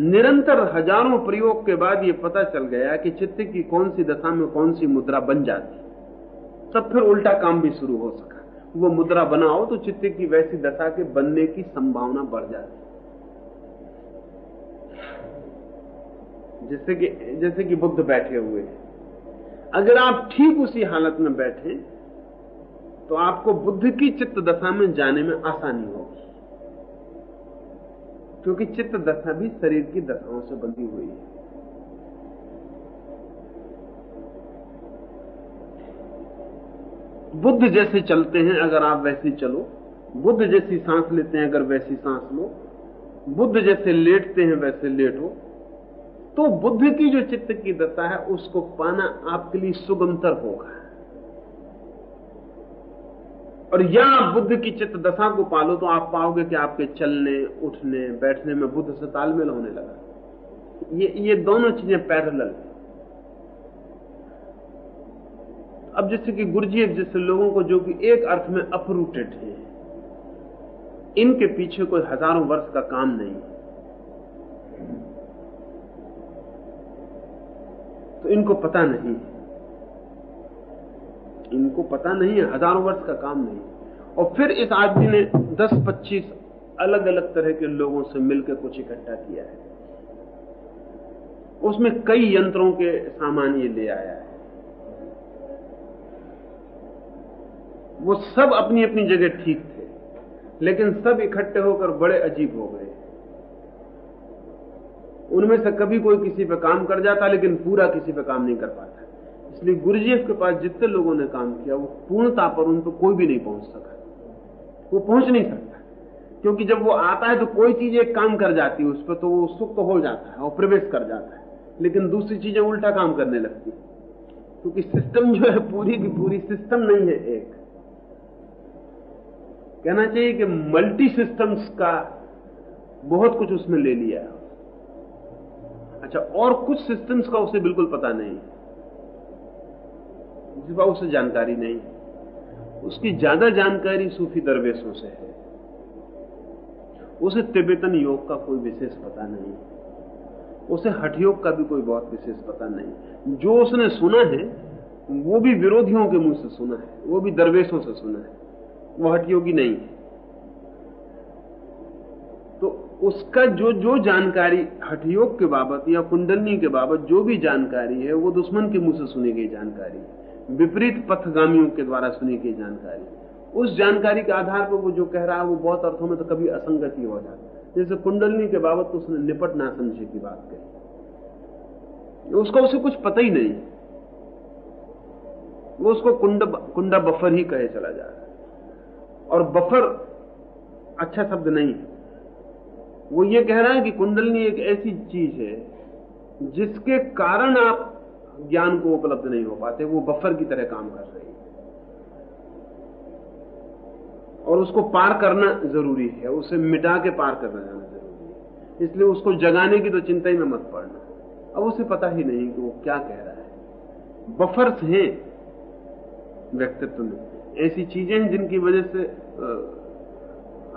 निरंतर हज़ारों प्रयोग के बाद ये पता चल गया कि चित्त की कौन सी दशा में कौन सी मुद्रा बन जाती तब फिर उल्टा काम भी शुरू हो सका। वो मुद्रा बनाओ तो चित्त की वैसी दशा के बनने की संभावना बढ़ जाती जैसे कि जैसे कि बुद्ध बैठे हुए हैं। अगर आप ठीक उसी हालत में बैठे तो आपको बुद्ध की चित्त दशा में जाने में आसानी होगी। क्योंकि चित्त दशा भी शरीर की दशाओं से बंधी हुई है। बुद्ध जैसे चलते हैं अगर आप वैसे चलो, बुद्ध जैसी सांस लेते हैं अगर वैसी सांस लो, बुद्ध जैसे लेटते हैं वैसे लेटो तो बुद्ध की जो चित्त की दशा है, उसको पाना आपके लिए सुगमतर होगा। और या आप बुद्ध की चित्त दशा को पालो तो आप पाओगे कि आपके चलने, उठने, बैठने में बुद्ध से तालमेल होने लगा। ये ये दोनों चीज़ें पैरेलल है। अब जैसे कि गुरुजीएफ जैसे लोगों को जो कि एक अर्थ में अपरूटेड है। इनके पीछे कोई हज़ारों वर्ष का काम नहीं तो इनको पता नहीं इनको पता नहीं है, हज़ारों वर्ष का काम नहीं और फिर इस आदमी ने 10-25 अलग अलग तरह के लोगों से मिलकर कुछ इकट्ठा किया है। उसमें कई यंत्रों के सामान ये ले आया है। वो सब अपनी अपनी जगह ठीक थे, लेकिन सब इकट्ठे होकर बड़े अजीब हो गए। उनमें से कभी कोई किसी पे काम कर जाता, लेकिन पूरा किसी पे काम नहीं कर पाता। इसलिए गुरुजीएफ के पास जितने लोगों ने काम किया, वो पूर्णता पर उन पर कोई भी नहीं पहुँच सका। वो पहुँच नहीं सकता, क्योंकि जब वो आता है तो कोई चीज़ एक काम कर जाती है उस पर तो वो सुख तो हो जाता है और प्रवेश कर जाता है। लेकिन दूसरी चीज़ें उल्टा काम करने लगती क्योंकि सिस्टम जो है पूरी की पूरी सिस्टम नहीं है एक। कहना चाहिए कि मल्टी सिस्टम्स का बहुत कुछ उसने ले लिया अच्छा और कुछ सिस्टम्स का उसे बिल्कुल पता नहीं। जिस बात उसे जानकारी नहीं। उसकी ज़्यादा जानकारी सूफी दरवेशों से है। उसे तिब्बतन योग का कोई विशेष पता नहीं। उसे हठ योग का भी कोई बहुत विशेष पता नहीं। जो उसने सुना है, वो भी विरोधियों के मुँह से सुना है, वो भी दरवेशों से सुना है। वो हठ योगी नहीं। है तो उसका जो जो जानकारी हठयोग के बाबत या कुंडलनी के बाबत जो भी जानकारी है, वो दुश्मन के मुँह से सुनी गई जानकारी, विपरीत पथगामियों के द्वारा सुनी गई जानकारी। उस जानकारी के आधार पर वो जो कह रहा है, वो बहुत अर्थों में तो कभी असंगति हो जाता है। जैसे कुंडलनी के बाबत तो उसने निपट ना समझे की बात कही। उसका उसे कुछ पता ही नहीं। वो उसको कुंड, कुंडा बफर ही कहे चला जा रहा है। और बफर अच्छा शब्द नहीं है। वो ये कह रहा है कि कुंडलनी एक ऐसी चीज़ है जिसके कारण आप ज्ञान को उपलब्ध नहीं हो पाते, वो बफर की तरह काम कर रही है। और उसको पार करना ज़रूरी है, उसे मिटा के पार करना जाना ज़रूरी है। इसलिए उसको जगाने की तो चिंता ही में मत पड़ना। अब उसे पता ही नहीं कि वो क्या कह रहा है। बफर्स हैं, व्यक्तित्व में। ऐसी चीज़ें हैं जिनकी वजह से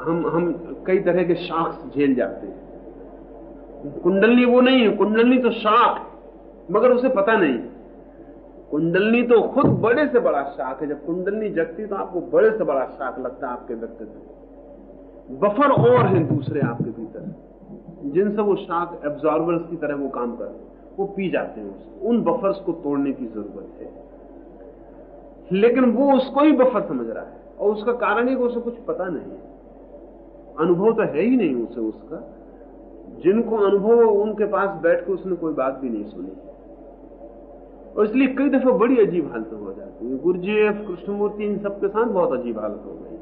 हम हम कई तरह के शाख झेल जाते हैं। कुंडलनी वो नहीं है, कुंडलनी तो शाख मगर उसे पता नहीं। कुंडलनी तो खुद बड़े से बड़ा शाख है, जब कुंडलनी जगती तो आपको बड़े से बड़ा शाख लगता है आपके व्यक्तित्व बफर और हैं दूसरे आपके भीतर। जिनसे वो शाख एब्जॉर्बर्स की तरह वो काम कर वो पी जाते हैं उन बफर्स को तोड़ने की ज़रूरत है। लेकिन वो उसको ही बफर समझ रहा है। और उसका कारण ही उसे कुछ पता नहीं है। अनुभव तो है ही नहीं उसे उसका। जिनको अनुभव हो, उनके पास बैठ के उसने कोई बात भी नहीं सुनी। और इसलिए कई दफे बड़ी अजीब हालत हो जाती है। गुरुजीएफ कृष्णमूर्ति, इन सबके साथ बहुत अजीब हालत हो गई।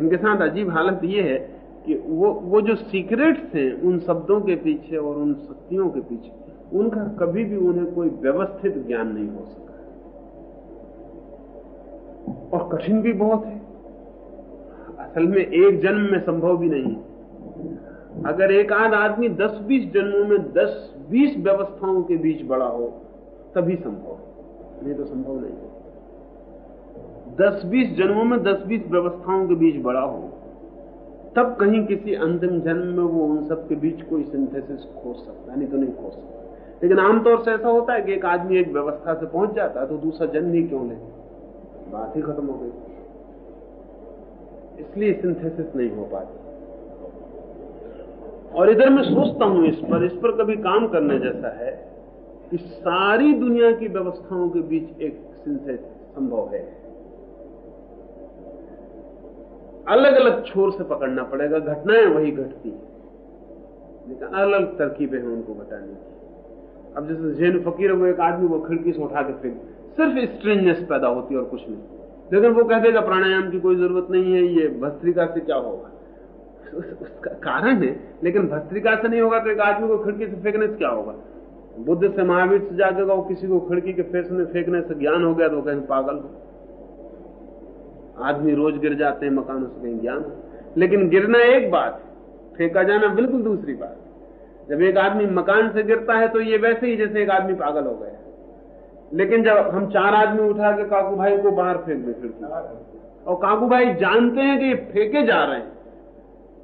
इनके साथ अजीब हालत यह है कि वो वो जो सीक्रेट्स हैं, उन शब्दों के पीछे और उन शक्तियों के पीछे, उनका कभी भी उन्हें कोई व्यवस्थित ज्ञान नहीं हो सका। और कठिन भी बहुत है। असल में एक जन्म में संभव भी नहीं है। अगर एक आध आदमी 10-20 जन्मों में 10-20 व्यवस्थाओं के बीच बड़ा हो, तभी संभव नहीं तो संभव नहीं 10-20 जन्मों में 10-20 व्यवस्थाओं के बीच बड़ा हो, तब कहीं किसी अंतिम जन्म में वो उन सब के बीच कोई सिंथेसिस खोज सकता नहीं तो नहीं खोज सकता। लेकिन आमतौर से ऐसा होता है कि एक आदमी एक व्यवस्था से पहुँच जाता है तो दूसरा जन्म ही क्यों ले? बात ही खत्म हो गई। इसलिए सिंथेसिस नहीं हो पाती। और इधर मैं सोचता हूँ इस पर इस पर कभी काम करने जैसा है कि सारी दुनिया की व्यवस्थाओं के बीच एक सिंथेसिस संभव है। अलग अलग छोर से पकड़ना पड़ेगा, घटनाएँ वही घटती लेकिन अलग अलग तरकीबें हैं उनको बताने की। अब जैसे जैन फकीर वो एक आदमी, वो खिड़की से उठा के फेंक सिर्फ़ स्ट्रेंजनेस पैदा होती है और कुछ नहीं। लेकिन वो कह देगा प्राणायाम की कोई ज़रूरत नहीं है, ये भस्त्रिका से क्या होगा? उसका कारण है, लेकिन भस्त्रिका से नहीं होगा तो एक आदमी को खिड़की से फेंकने से क्या होगा? बुद्ध से महावीर से जाके वो किसी को खिड़की के फेस में फेंकने से ज्ञान हो गया तो कहीं पागल हो। आदमी रोज गिर जाते हैं, मकानों से कहीं ज्ञान लेकिन गिरना एक बात, फेंका जाना बिल्कुल दूसरी बात। जब एक आदमी मकान से गिरता है तो ये वैसे ही जैसे एक आदमी पागल हो गया। लेकिन जब हम चार आदमी उठा के काकू भाई को बाहर फेंक दे फिर और काकू भाई जानते हैं कि ये फेंके जा रहे हैं।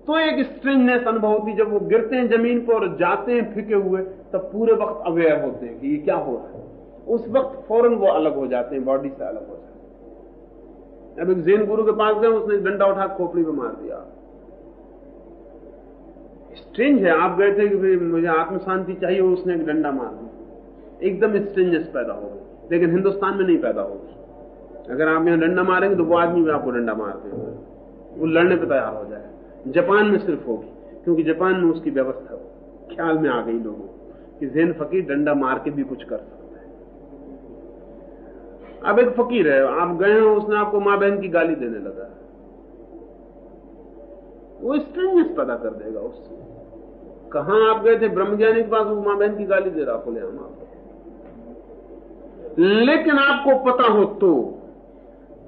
तो एक स्ट्रेंजनेस अनुभव होती जब वो गिरते हैं ज़मीन पर और जाते हैं फेंके हुए, तब पूरे वक्त अवेयर होते हैं कि ये क्या हो रहा है। उस वक्त फ़ौरन वो अलग हो जाते हैं बॉडी से अलग हो जाते हैं। अब एक जैन गुरु के पास गए, उसने डंडा उठा खोपड़ी पे मार दिया। स्ट्रेंज है, आप गए थे कि मुझे आत्म शांति चाहिए, उसने एक डंडा मार दिया। एकदम स्ट्रेंजेस पैदा हो लेकिन हिंदुस्तान में नहीं पैदा होगी अगर आप यहाँ डंडा मारेंगे तो वो आदमी भी आपको डंडा मार देगा वो लड़ने पर तैयार हो जाए। जापान में सिर्फ़ होगी, क्योंकि जापान में उसकी व्यवस्था ख्याल में आ गई लोगों कि जैन फकीर डंडा मार के भी कुछ कर सकता है। अब एक फकीर है, आप गए हो, उसने आपको माँ बहन की गाली देने लगा। वो स्ट्रेंजेस पैदा कर देगा उससे। कहा आप गए थे? ब्रह्मज्ञानी के पास वो माँ बहन की गाली दे रहा बोले हम आपको लेकिन आपको पता हो तो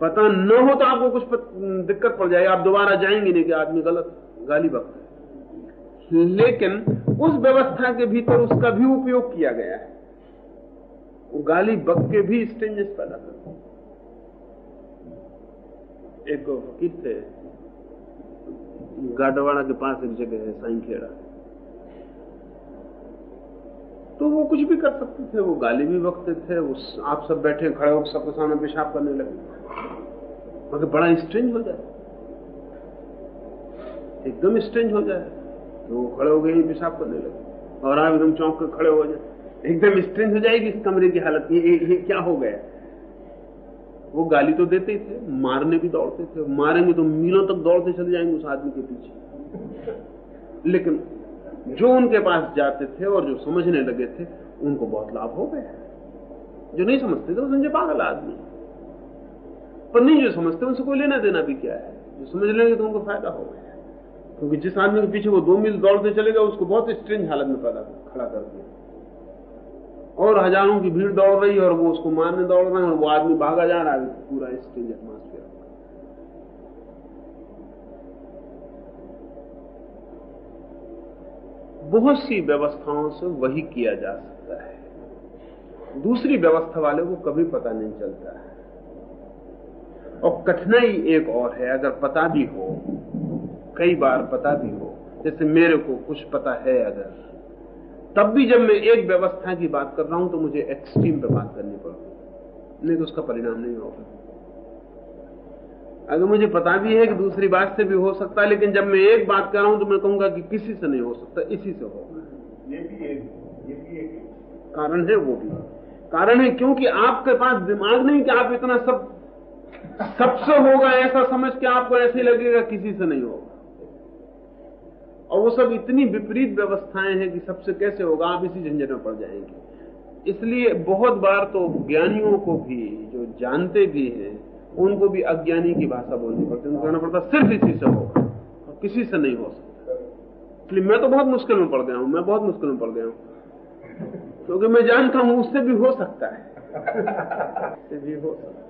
पता न हो तो आपको कुछ दिक्कत पड़ जाएगी। आप दोबारा जाएँगे नहीं कि आदमी गलत गाली बकता है। लेकिन उस व्यवस्था के भीतर उसका भी उपयोग किया गया है। वो गाली बक के भी स्टेंजेस पैदा करते एक फकीर थे, गाडवाड़ा के पास एक जगह है, साई खेड़ा। तो वो कुछ भी कर सकते थे वो गाली भी बकते थे उस आप सब बैठे खड़े हो सबके सामने पेशाब करने लगे। मगर बड़ा स्ट्रेंज हो जाए। एकदम स्ट्रेंज हो जाए तो वो खड़े हो गए पेशाब करने लगे। और आप एकदम चौंक कर खड़े हो जाए। एकदम स्ट्रेंज हो जाएगी इस कमरे की हालत। ये, ये, ये क्या हो गया? वो गाली तो देते ही थे मारने भी दौड़ते थे। मारेंगे तो मीलों तक दौड़ते चले जाएँगे उस आदमी के पीछे। लेकिन जो उनके पास जाते थे और जो समझने लगे थे, उनको बहुत लाभ हो गया। जो नहीं समझते थे, वो समझे, पागल आदमी। पर नहीं जो समझते, उनसे कोई लेना देना भी क्या है? जो समझ लेंगे तो उनको फ़ायदा हो गया। क्योंकि जिस आदमी के पीछे वो दो मील दौड़ते चले गए, उसको बहुत स्ट्रेंज हालत में पैदा खड़ा कर दिया। और हज़ारों की भीड़ दौड़ रही है और वो उसको मारने दौड़ रहे हैं और वो आदमी भागा जा रहा है पूरा स्ट्रेंज बहुत सी व्यवस्थाओं से वही किया जा सकता है। दूसरी व्यवस्था वाले को कभी पता नहीं चलता है। और कठिनाई एक और है, अगर पता भी हो, कई बार पता भी हो, जैसे मेरे को कुछ पता है अगर, तब भी जब मैं एक व्यवस्था की बात कर रहा हूँ तो मुझे एक्सट्रीम पे बात करनी पड़ती नहीं तो उसका परिणाम नहीं होगा। अगर मुझे पता भी है कि दूसरी बात से भी हो सकता है लेकिन जब मैं एक बात कर रहा हूँ तो मैं कहूँगा कि किसी से नहीं हो सकता इसी से होगा ये भी एक ये भी एक कारण है वो भी। कारण है क्योंकि आपके पास दिमाग नहीं कि आप इतना सब सबसे होगा ऐसा समझ के आपको ऐसे लगेगा किसी से नहीं होगा। और वो सब इतनी विपरीत व्यवस्थाएँ हैं कि सबसे कैसे होगा आप इसी झंझट में पड़ जाएँगे। इसलिए बहुत बार तो ज्ञानियों को भी जो जानते भी हैं उनको भी अज्ञानी की भाषा बोलनी पड़ती उनको कहना पड़ता सिर्फ़ इसी से होगा। और किसी से नहीं हो सकता। मैं तो बहुत मुश्किल में पड़ गया हूँ, मैं बहुत मुश्किल में पड़ गया हूँ। क्योंकि मैं जानता हूँ, उससे भी हो सकता है। उससे भी हो सकता है।